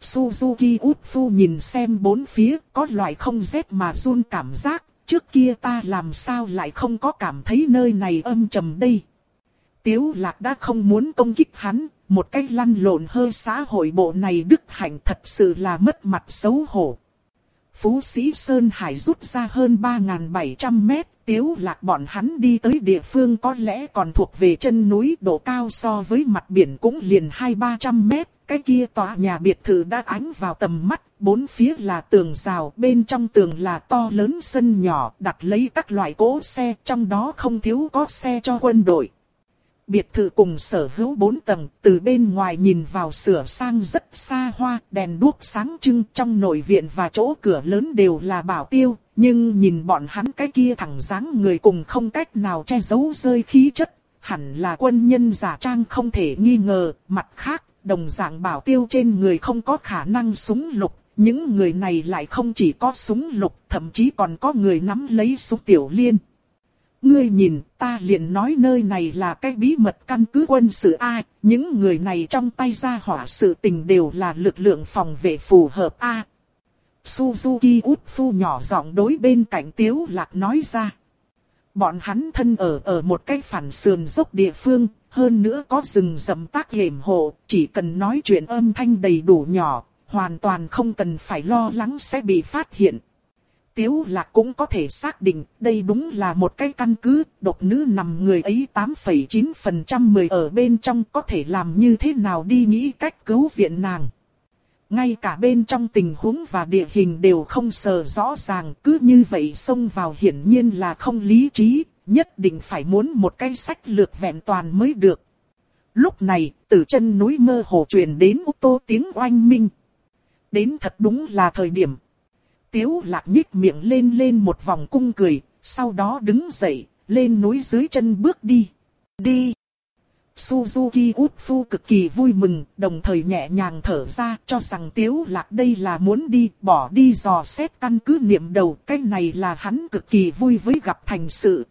Suzuki Utsu nhìn xem bốn phía, có loại không rét mà run cảm giác, trước kia ta làm sao lại không có cảm thấy nơi này âm trầm đây. Tiếu lạc đã không muốn công kích hắn, một cái lăn lộn hơi xã hội bộ này đức hạnh thật sự là mất mặt xấu hổ. Phú Sĩ Sơn Hải rút ra hơn 3.700 mét, tiếu lạc bọn hắn đi tới địa phương có lẽ còn thuộc về chân núi độ cao so với mặt biển cũng liền 2-300 mét. Cái kia tòa nhà biệt thự đã ánh vào tầm mắt, bốn phía là tường rào, bên trong tường là to lớn sân nhỏ, đặt lấy các loại cỗ xe, trong đó không thiếu có xe cho quân đội. Biệt thự cùng sở hữu bốn tầng, từ bên ngoài nhìn vào sửa sang rất xa hoa, đèn đuốc sáng trưng trong nội viện và chỗ cửa lớn đều là bảo tiêu, nhưng nhìn bọn hắn cái kia thẳng dáng người cùng không cách nào che giấu rơi khí chất, hẳn là quân nhân giả trang không thể nghi ngờ, mặt khác, đồng dạng bảo tiêu trên người không có khả năng súng lục, những người này lại không chỉ có súng lục, thậm chí còn có người nắm lấy súng tiểu liên. Ngươi nhìn, ta liền nói nơi này là cái bí mật căn cứ quân sự A, những người này trong tay ra hỏa sự tình đều là lực lượng phòng vệ phù hợp A. Suzuki út phu nhỏ giọng đối bên cạnh tiếu lạc nói ra. Bọn hắn thân ở ở một cái phản sườn dốc địa phương, hơn nữa có rừng rậm tác hiểm hộ, chỉ cần nói chuyện âm thanh đầy đủ nhỏ, hoàn toàn không cần phải lo lắng sẽ bị phát hiện. Tiếu lạc cũng có thể xác định đây đúng là một cái căn cứ, độc nữ nằm người ấy 8,9% mười ở bên trong có thể làm như thế nào đi nghĩ cách cứu viện nàng. Ngay cả bên trong tình huống và địa hình đều không sờ rõ ràng, cứ như vậy xông vào hiển nhiên là không lý trí, nhất định phải muốn một cái sách lược vẹn toàn mới được. Lúc này, từ chân núi mơ hồ truyền đến ô tô tiếng oanh minh. Đến thật đúng là thời điểm. Tiếu lạc nhích miệng lên lên một vòng cung cười, sau đó đứng dậy, lên núi dưới chân bước đi. Đi! Suzuki Utsu cực kỳ vui mừng, đồng thời nhẹ nhàng thở ra cho rằng Tiếu Lạc đây là muốn đi, bỏ đi dò xét căn cứ niệm đầu. Cái này là hắn cực kỳ vui với gặp thành sự.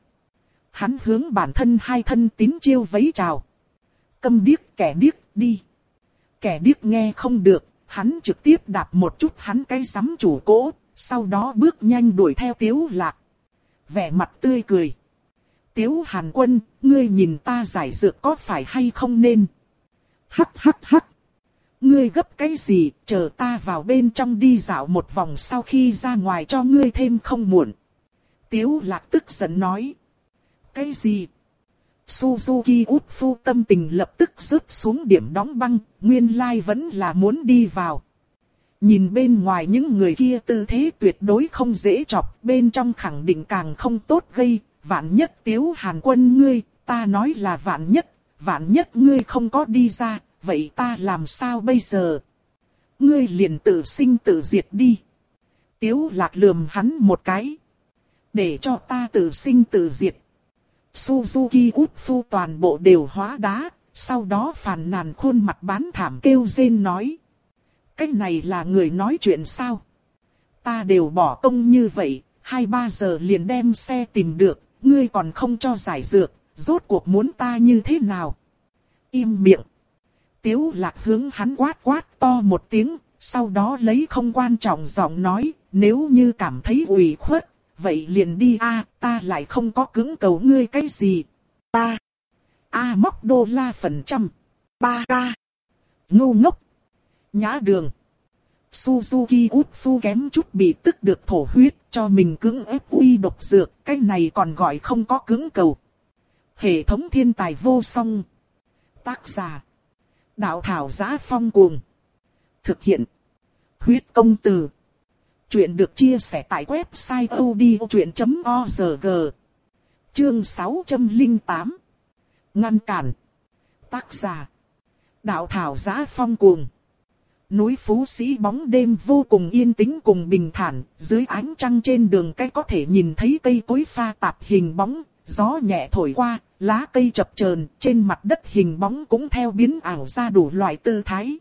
Hắn hướng bản thân hai thân tín chiêu vẫy chào. Câm điếc kẻ điếc đi. Kẻ điếc nghe không được, hắn trực tiếp đạp một chút hắn cái sắm chủ cỗ, sau đó bước nhanh đuổi theo Tiếu Lạc. Vẻ mặt tươi cười. Tiếu Hàn Quân, ngươi nhìn ta giải dược có phải hay không nên? Hắc hắc hắc. Ngươi gấp cái gì, chờ ta vào bên trong đi dạo một vòng sau khi ra ngoài cho ngươi thêm không muộn. Tiếu Lạc tức giận nói. Cái gì? Suzuki Utsu tâm tình lập tức rớt xuống điểm đóng băng, nguyên lai vẫn là muốn đi vào. Nhìn bên ngoài những người kia tư thế tuyệt đối không dễ chọc, bên trong khẳng định càng không tốt gây, vạn nhất tiếu hàn quân ngươi, ta nói là vạn nhất, vạn nhất ngươi không có đi ra, vậy ta làm sao bây giờ? Ngươi liền tự sinh tự diệt đi. Tiếu lạc lườm hắn một cái. Để cho ta tự sinh tự diệt. Suzuki phu toàn bộ đều hóa đá, sau đó phàn nàn khuôn mặt bán thảm kêu rên nói. Cái này là người nói chuyện sao? Ta đều bỏ công như vậy, hai ba giờ liền đem xe tìm được, ngươi còn không cho giải dược, rốt cuộc muốn ta như thế nào? Im miệng. Tiếu lạc hướng hắn quát quát to một tiếng, sau đó lấy không quan trọng giọng nói, nếu như cảm thấy ủy khuất, vậy liền đi a, ta lại không có cứng cầu ngươi cái gì. Ta. A móc đô la phần trăm. Ba ca. Ngu ngốc. Nhã đường. Suzuki Utsu kém chút bị tức được thổ huyết cho mình cứng ép uy độc dược, cái này còn gọi không có cứng cầu. Hệ thống thiên tài vô song. Tác giả. Đạo thảo giá phong cuồng. Thực hiện. Huyết công từ. Chuyện được chia sẻ tại website odchuyện.org. Chương 608. Ngăn cản. Tác giả. Đạo thảo giá phong cuồng. Núi Phú Sĩ bóng đêm vô cùng yên tĩnh cùng bình thản, dưới ánh trăng trên đường cái có thể nhìn thấy cây cối pha tạp hình bóng, gió nhẹ thổi qua, lá cây chập chờn trên mặt đất hình bóng cũng theo biến ảo ra đủ loại tư thái.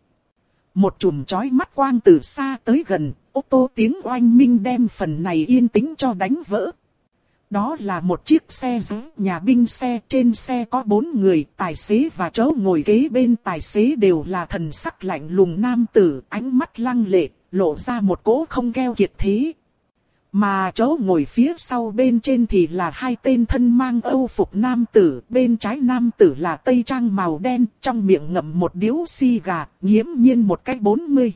Một chùm chói mắt quang từ xa tới gần, ô tô tiếng oanh minh đem phần này yên tĩnh cho đánh vỡ. Đó là một chiếc xe giữ nhà binh xe, trên xe có bốn người, tài xế và chỗ ngồi kế bên tài xế đều là thần sắc lạnh lùng nam tử, ánh mắt lăng lệ, lộ ra một cỗ không keo kiệt thế. Mà chỗ ngồi phía sau bên trên thì là hai tên thân mang âu phục nam tử, bên trái nam tử là tây trang màu đen, trong miệng ngậm một điếu xi gà, nghiễm nhiên một cách bốn mươi.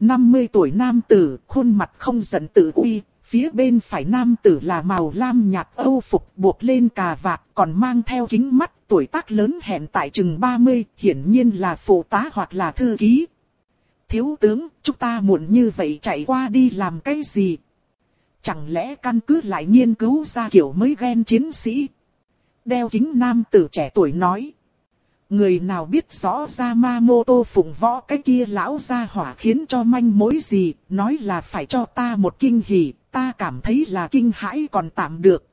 50 tuổi nam tử, khuôn mặt không giận tự uy, phía bên phải nam tử là màu lam nhạt âu phục buộc lên cà vạt, còn mang theo kính mắt, tuổi tác lớn hẹn tại chừng 30, hiển nhiên là phụ tá hoặc là thư ký. Thiếu tướng, chúng ta muộn như vậy chạy qua đi làm cái gì? Chẳng lẽ căn cứ lại nghiên cứu ra kiểu mới ghen chiến sĩ? Đeo kính nam tử trẻ tuổi nói. Người nào biết rõ gia ma mô tô phụng võ cái kia lão gia hỏa khiến cho manh mối gì, nói là phải cho ta một kinh hỉ, ta cảm thấy là kinh hãi còn tạm được.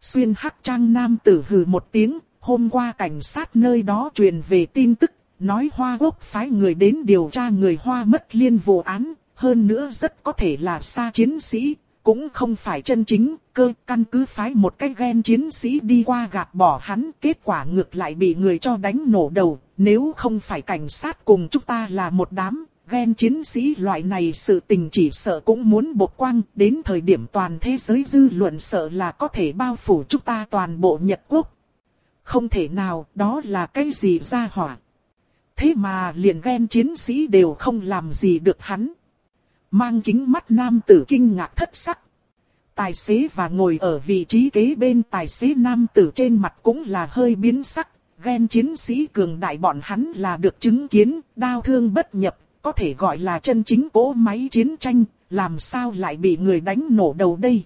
Xuyên hắc trang nam tử hừ một tiếng, hôm qua cảnh sát nơi đó truyền về tin tức, nói Hoa Quốc phái người đến điều tra người Hoa mất liên vụ án, hơn nữa rất có thể là xa chiến sĩ, cũng không phải chân chính, cơ căn cứ phái một cái ghen chiến sĩ đi qua gạt bỏ hắn, kết quả ngược lại bị người cho đánh nổ đầu, nếu không phải cảnh sát cùng chúng ta là một đám, ghen chiến sĩ loại này sự tình chỉ sợ cũng muốn bộc quang, đến thời điểm toàn thế giới dư luận sợ là có thể bao phủ chúng ta toàn bộ Nhật Quốc. Không thể nào, đó là cái gì ra hỏa. Thế mà liền ghen chiến sĩ đều không làm gì được hắn. Mang kính mắt nam tử kinh ngạc thất sắc. Tài xế và ngồi ở vị trí kế bên tài xế nam tử trên mặt cũng là hơi biến sắc. Ghen chiến sĩ cường đại bọn hắn là được chứng kiến, đau thương bất nhập, có thể gọi là chân chính cỗ máy chiến tranh, làm sao lại bị người đánh nổ đầu đây.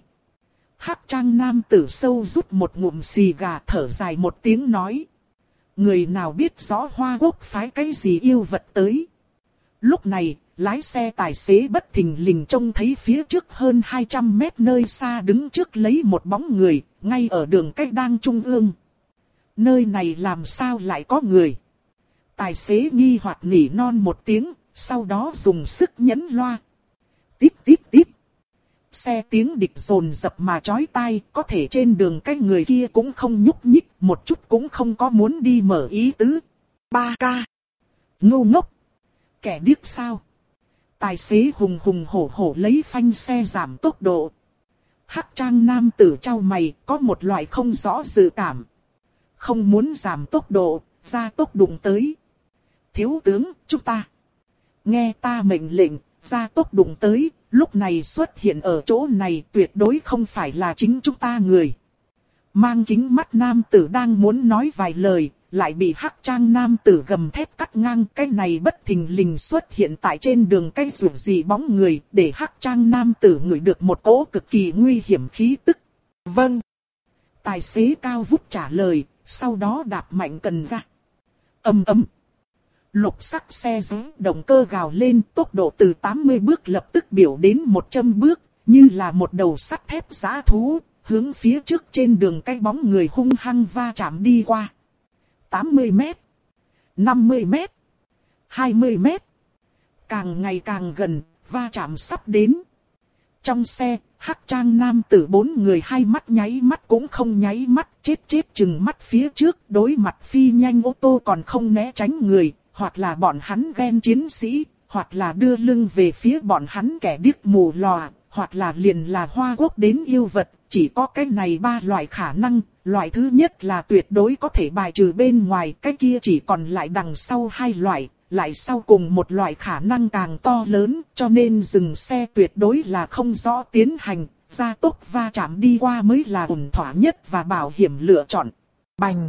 Hắc trang nam tử sâu rút một ngụm xì gà thở dài một tiếng nói. Người nào biết rõ hoa quốc phái cái gì yêu vật tới. Lúc này, lái xe tài xế bất thình lình trông thấy phía trước hơn 200 mét nơi xa đứng trước lấy một bóng người, ngay ở đường cách đang trung ương. Nơi này làm sao lại có người? Tài xế nghi hoặc nỉ non một tiếng, sau đó dùng sức nhấn loa. Tiếp tiếp tiếp. Xe tiếng địch rồn dập mà chói tai, có thể trên đường cái người kia cũng không nhúc nhích, một chút cũng không có muốn đi mở ý tứ. Ba ca. Ngu ngốc. Kẻ điếc sao? Tài xế hùng hùng hổ hổ lấy phanh xe giảm tốc độ. Hắc trang nam tử trao mày, có một loại không rõ dự cảm. Không muốn giảm tốc độ, ra tốc đụng tới. Thiếu tướng, chúng ta. Nghe ta mệnh lệnh, ra tốc đụng tới, lúc này xuất hiện ở chỗ này tuyệt đối không phải là chính chúng ta người. Mang kính mắt nam tử đang muốn nói vài lời, lại bị hắc trang nam tử gầm thép cắt ngang cái này bất thình lình xuất hiện tại trên đường cây rủ gì bóng người để hắc trang nam tử ngửi được một cỗ cực kỳ nguy hiểm khí tức. Vâng. Tài xế cao vút trả lời, sau đó đạp mạnh cần ga. Âm ấm. Lục sắc xe rú động cơ gào lên tốc độ từ 80 bước lập tức biểu đến 100 bước, như là một đầu sắt thép giã thú, hướng phía trước trên đường cây bóng người hung hăng va chạm đi qua. 80 mét, 50 mét, 20 mét. Càng ngày càng gần, va chạm sắp đến. Trong xe, hắc trang nam tử bốn người hai mắt nháy mắt cũng không nháy mắt, chết chết chừng mắt phía trước, đối mặt phi nhanh ô tô còn không né tránh người, hoặc là bọn hắn ghen chiến sĩ, hoặc là đưa lưng về phía bọn hắn kẻ điếc mù lòa, hoặc là liền là hoa quốc đến yêu vật, chỉ có cái này ba loại khả năng, loại thứ nhất là tuyệt đối có thể bài trừ bên ngoài, cái kia chỉ còn lại đằng sau hai loại, lại sau cùng một loại khả năng càng to lớn, cho nên dừng xe tuyệt đối là không rõ tiến hành, gia tốc va chạm đi qua mới là ổn thỏa nhất và bảo hiểm lựa chọn. Bành!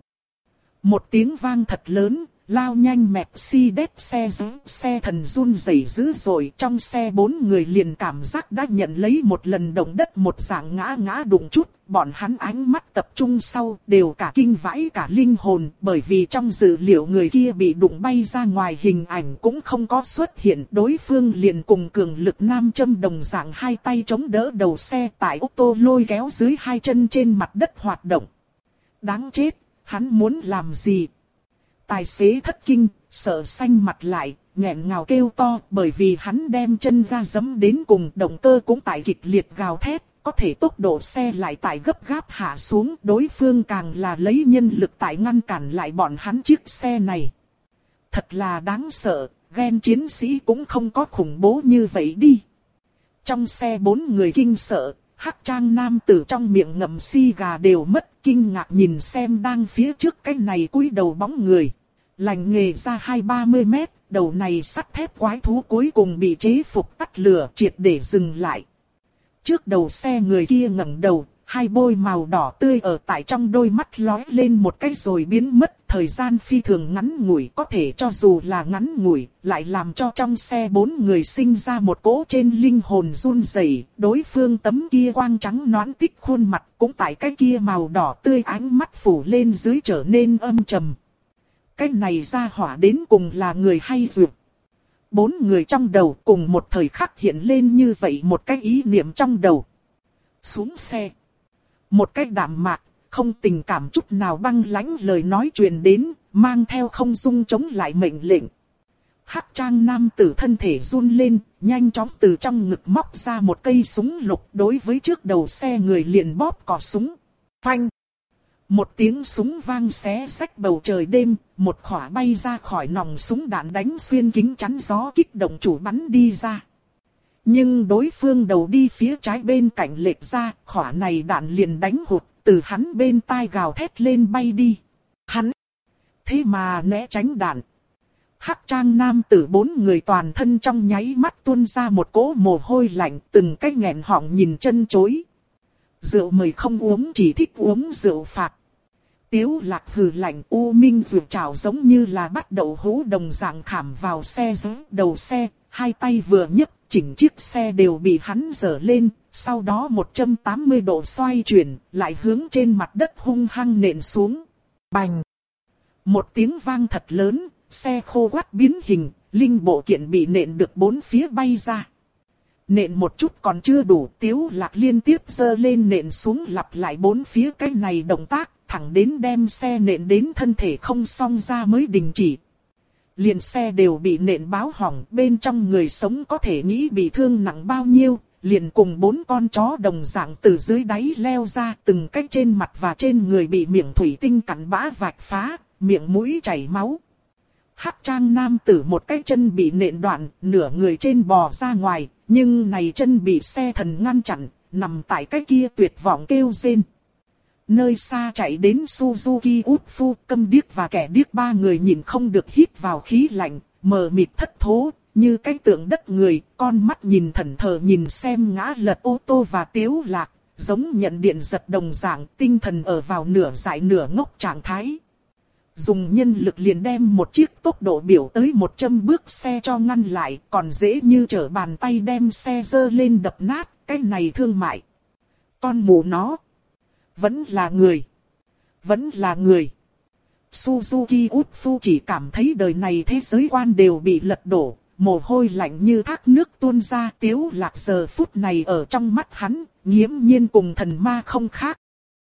Một tiếng vang thật lớn, lao nhanh Mercedes xe giữ, xe thần run rẩy dữ rồi trong xe bốn người liền cảm giác đã nhận lấy một lần động đất một dạng ngã ngã đụng chút, bọn hắn ánh mắt tập trung sau đều cả kinh vãi cả linh hồn bởi vì trong dữ liệu người kia bị đụng bay ra ngoài hình ảnh cũng không có xuất hiện đối phương liền cùng cường lực nam châm đồng dạng hai tay chống đỡ đầu xe tại ô tô lôi kéo dưới hai chân trên mặt đất hoạt động. Đáng chết, hắn muốn làm gì? Tài xế thất kinh, sợ xanh mặt lại, nghẹn ngào kêu to bởi vì hắn đem chân ga dấm đến cùng động cơ cũng tại kịch liệt gào thét, có thể tốc độ xe lại tại gấp gáp hạ xuống, đối phương càng là lấy nhân lực tại ngăn cản lại bọn hắn chiếc xe này. Thật là đáng sợ, ghen chiến sĩ cũng không có khủng bố như vậy đi. Trong xe bốn người kinh sợ, hắc trang nam tử trong miệng ngậm si gà đều mất kinh ngạc nhìn xem đang phía trước cái này cúi đầu bóng người. Lành nghề ra hai ba mươi mét, đầu này sắt thép quái thú cuối cùng bị chế phục tắt lửa triệt để dừng lại. Trước đầu xe người kia ngẩng đầu, hai bôi màu đỏ tươi ở tại trong đôi mắt lói lên một cái rồi biến mất. Thời gian phi thường ngắn ngủi có thể cho dù là ngắn ngủi, lại làm cho trong xe bốn người sinh ra một cỗ trên linh hồn run rẩy. Đối phương tấm kia quang trắng nón tích khuôn mặt cũng tại cái kia màu đỏ tươi ánh mắt phủ lên dưới trở nên âm trầm. Cái này ra hỏa đến cùng là người hay dược. Bốn người trong đầu cùng một thời khắc hiện lên như vậy một cái ý niệm trong đầu. Xuống xe. Một cách đạm mạc, không tình cảm chút nào băng lãnh lời nói truyền đến, mang theo không dung chống lại mệnh lệnh. Hắc trang nam tử thân thể run lên, nhanh chóng từ trong ngực móc ra một cây súng lục đối với trước đầu xe người liền bóp cò súng. Phanh! Một tiếng súng vang xé sách bầu trời đêm, một khỏa bay ra khỏi nòng súng đạn đánh xuyên kính chắn gió kích động chủ bắn đi ra. Nhưng đối phương đầu đi phía trái bên cạnh lệch ra, khỏa này đạn liền đánh hụt, từ hắn bên tai gào thét lên bay đi. Hắn! Thế mà né tránh đạn. Hắc trang nam tử bốn người toàn thân trong nháy mắt tuôn ra một cỗ mồ hôi lạnh, từng cái nghẹn họng nhìn chân chối. Rượu mời không uống chỉ thích uống rượu phạt. Tiếu lạc hừ lạnh u minh rượu trào giống như là bắt đầu hú đồng dạng khảm vào xe dưới đầu xe, hai tay vừa nhấc chỉnh chiếc xe đều bị hắn dở lên, sau đó 180 độ xoay chuyển, lại hướng trên mặt đất hung hăng nện xuống. Bành! Một tiếng vang thật lớn, xe khô quát biến hình, linh bộ kiện bị nện được bốn phía bay ra. Nện một chút còn chưa đủ, tiếu lạc liên tiếp dơ lên nện xuống lặp lại bốn phía cái này động tác, thẳng đến đem xe nện đến thân thể không song ra mới đình chỉ. Liền xe đều bị nện báo hỏng, bên trong người sống có thể nghĩ bị thương nặng bao nhiêu, liền cùng bốn con chó đồng dạng từ dưới đáy leo ra từng cách trên mặt và trên người bị miệng thủy tinh cắn bã vạch phá, miệng mũi chảy máu. Hắc trang nam tử một cái chân bị nện đoạn, nửa người trên bò ra ngoài, nhưng này chân bị xe thần ngăn chặn, nằm tại cái kia tuyệt vọng kêu rên. Nơi xa chạy đến Suzuki Utsu câm điếc và kẻ điếc ba người nhìn không được hít vào khí lạnh, mờ mịt thất thố, như cái tượng đất người, con mắt nhìn thần thờ nhìn xem ngã lật ô tô và tiếu lạc, giống nhận điện giật đồng dạng tinh thần ở vào nửa dại nửa ngốc trạng thái. Dùng nhân lực liền đem một chiếc tốc độ biểu tới một châm bước xe cho ngăn lại, còn dễ như trở bàn tay đem xe dơ lên đập nát, cái này thương mại. Con mù nó. Vẫn là người. Vẫn là người. Suzuki Utsu chỉ cảm thấy đời này thế giới quan đều bị lật đổ, mồ hôi lạnh như thác nước tuôn ra tiếu lạc giờ phút này ở trong mắt hắn, nghiễm nhiên cùng thần ma không khác.